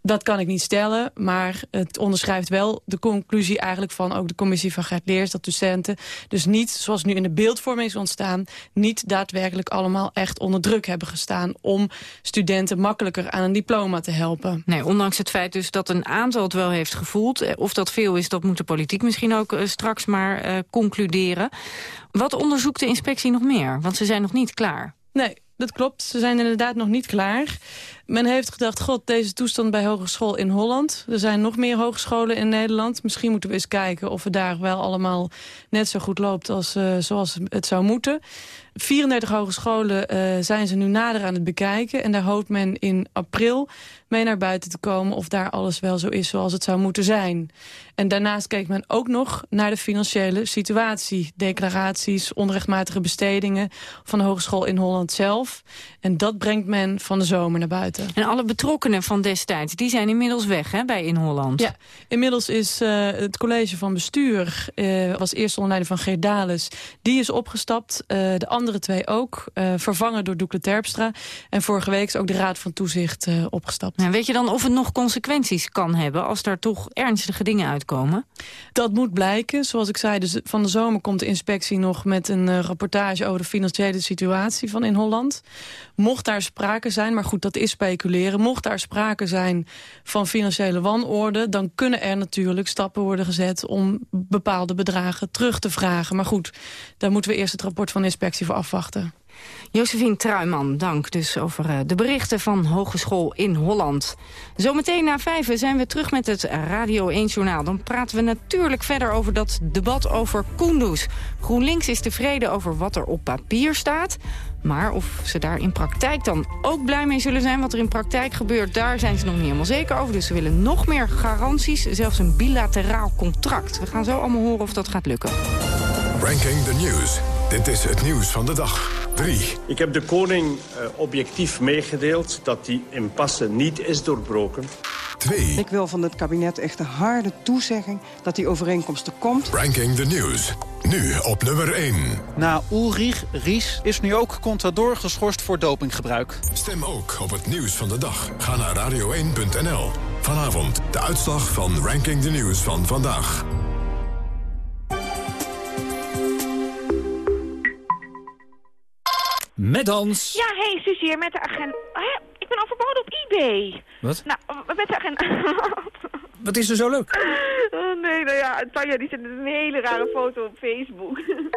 dat kan ik niet stellen, maar het onderschrijft wel de conclusie eigenlijk van ook de commissie van Gert Leers, dat docenten dus niet, zoals nu in de beeldvorming is ontstaan, niet daadwerkelijk allemaal echt onder druk hebben gestaan om studenten makkelijker aan een diploma te helpen. Nee, ondanks het feit dus dat een aantal het wel heeft gevoeld, eh, of dat veel is, dat moet de politiek misschien ook uh, straks maar uh, concluderen. Wat onderzoekt de inspectie nog meer? Want ze zijn nog niet klaar. Nee, dat klopt. Ze zijn inderdaad nog niet klaar. Men heeft gedacht, god, deze toestand bij hogeschool in Holland. Er zijn nog meer hogescholen in Nederland. Misschien moeten we eens kijken of het daar wel allemaal net zo goed loopt als uh, zoals het zou moeten. 34 hogescholen uh, zijn ze nu nader aan het bekijken. En daar hoopt men in april mee naar buiten te komen... of daar alles wel zo is zoals het zou moeten zijn. En daarnaast kijkt men ook nog naar de financiële situatie. Declaraties, onrechtmatige bestedingen van de hogeschool in Holland zelf. En dat brengt men van de zomer naar buiten. En alle betrokkenen van destijds, die zijn inmiddels weg hè, bij In Holland? Ja, inmiddels is uh, het college van bestuur, uh, was eerst onder leiding van Geert Dales... die is opgestapt, uh, de andere twee ook, vervangen door Doekle Terpstra. En vorige week is ook de Raad van Toezicht opgestapt. En weet je dan of het nog consequenties kan hebben... als daar toch ernstige dingen uitkomen? Dat moet blijken. Zoals ik zei, dus van de zomer komt de inspectie nog... met een rapportage over de financiële situatie van In Holland. Mocht daar sprake zijn, maar goed, dat is speculeren. Mocht daar sprake zijn van financiële wanorde... dan kunnen er natuurlijk stappen worden gezet... om bepaalde bedragen terug te vragen. Maar goed, daar moeten we eerst het rapport van de inspectie voor afwachten. Josephine Truiman, dank dus over uh, de berichten van Hogeschool in Holland. Zometeen na vijf zijn we terug met het Radio 1-journaal. Dan praten we natuurlijk verder over dat debat over Kunduz. GroenLinks is tevreden over wat er op papier staat. Maar of ze daar in praktijk dan ook blij mee zullen zijn... wat er in praktijk gebeurt, daar zijn ze nog niet helemaal zeker over. Dus ze willen nog meer garanties, zelfs een bilateraal contract. We gaan zo allemaal horen of dat gaat lukken. Ranking the News. Dit is het nieuws van de dag. 3. Ik heb de koning uh, objectief meegedeeld dat die impasse niet is doorbroken. 2. Ik wil van het kabinet echt een harde toezegging dat die overeenkomst er komt. Ranking the News. Nu op nummer 1. Na Ulrich Ries is nu ook Contador geschorst voor dopinggebruik. Stem ook op het nieuws van de dag. Ga naar radio1.nl. Vanavond de uitslag van Ranking the News van vandaag. Met Hans. Ja, hey, Susie hier met de agent. Ik ben al verboden op eBay. Wat? Nou, met de agent. Wat is er zo leuk? Oh nee, nou ja, Tanja die zet een hele rare foto op Facebook.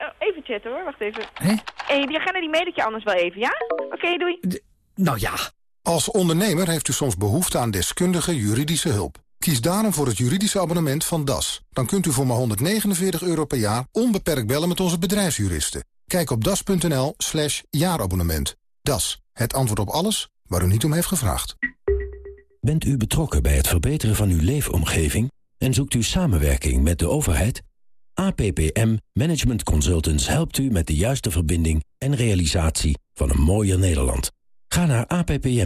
Oh, even chatten hoor, wacht even. Hé? hey, die agenda die mail ik je anders wel even, ja? Oké, okay, doei. D nou ja. Als ondernemer heeft u soms behoefte aan deskundige juridische hulp. Kies daarom voor het juridische abonnement van DAS. Dan kunt u voor maar 149 euro per jaar onbeperkt bellen met onze bedrijfsjuristen. Kijk op das.nl slash jaarabonnement. DAS, het antwoord op alles waar u niet om heeft gevraagd. Bent u betrokken bij het verbeteren van uw leefomgeving en zoekt u samenwerking met de overheid? APPM Management Consultants helpt u met de juiste verbinding en realisatie van een mooier Nederland. Ga naar APPM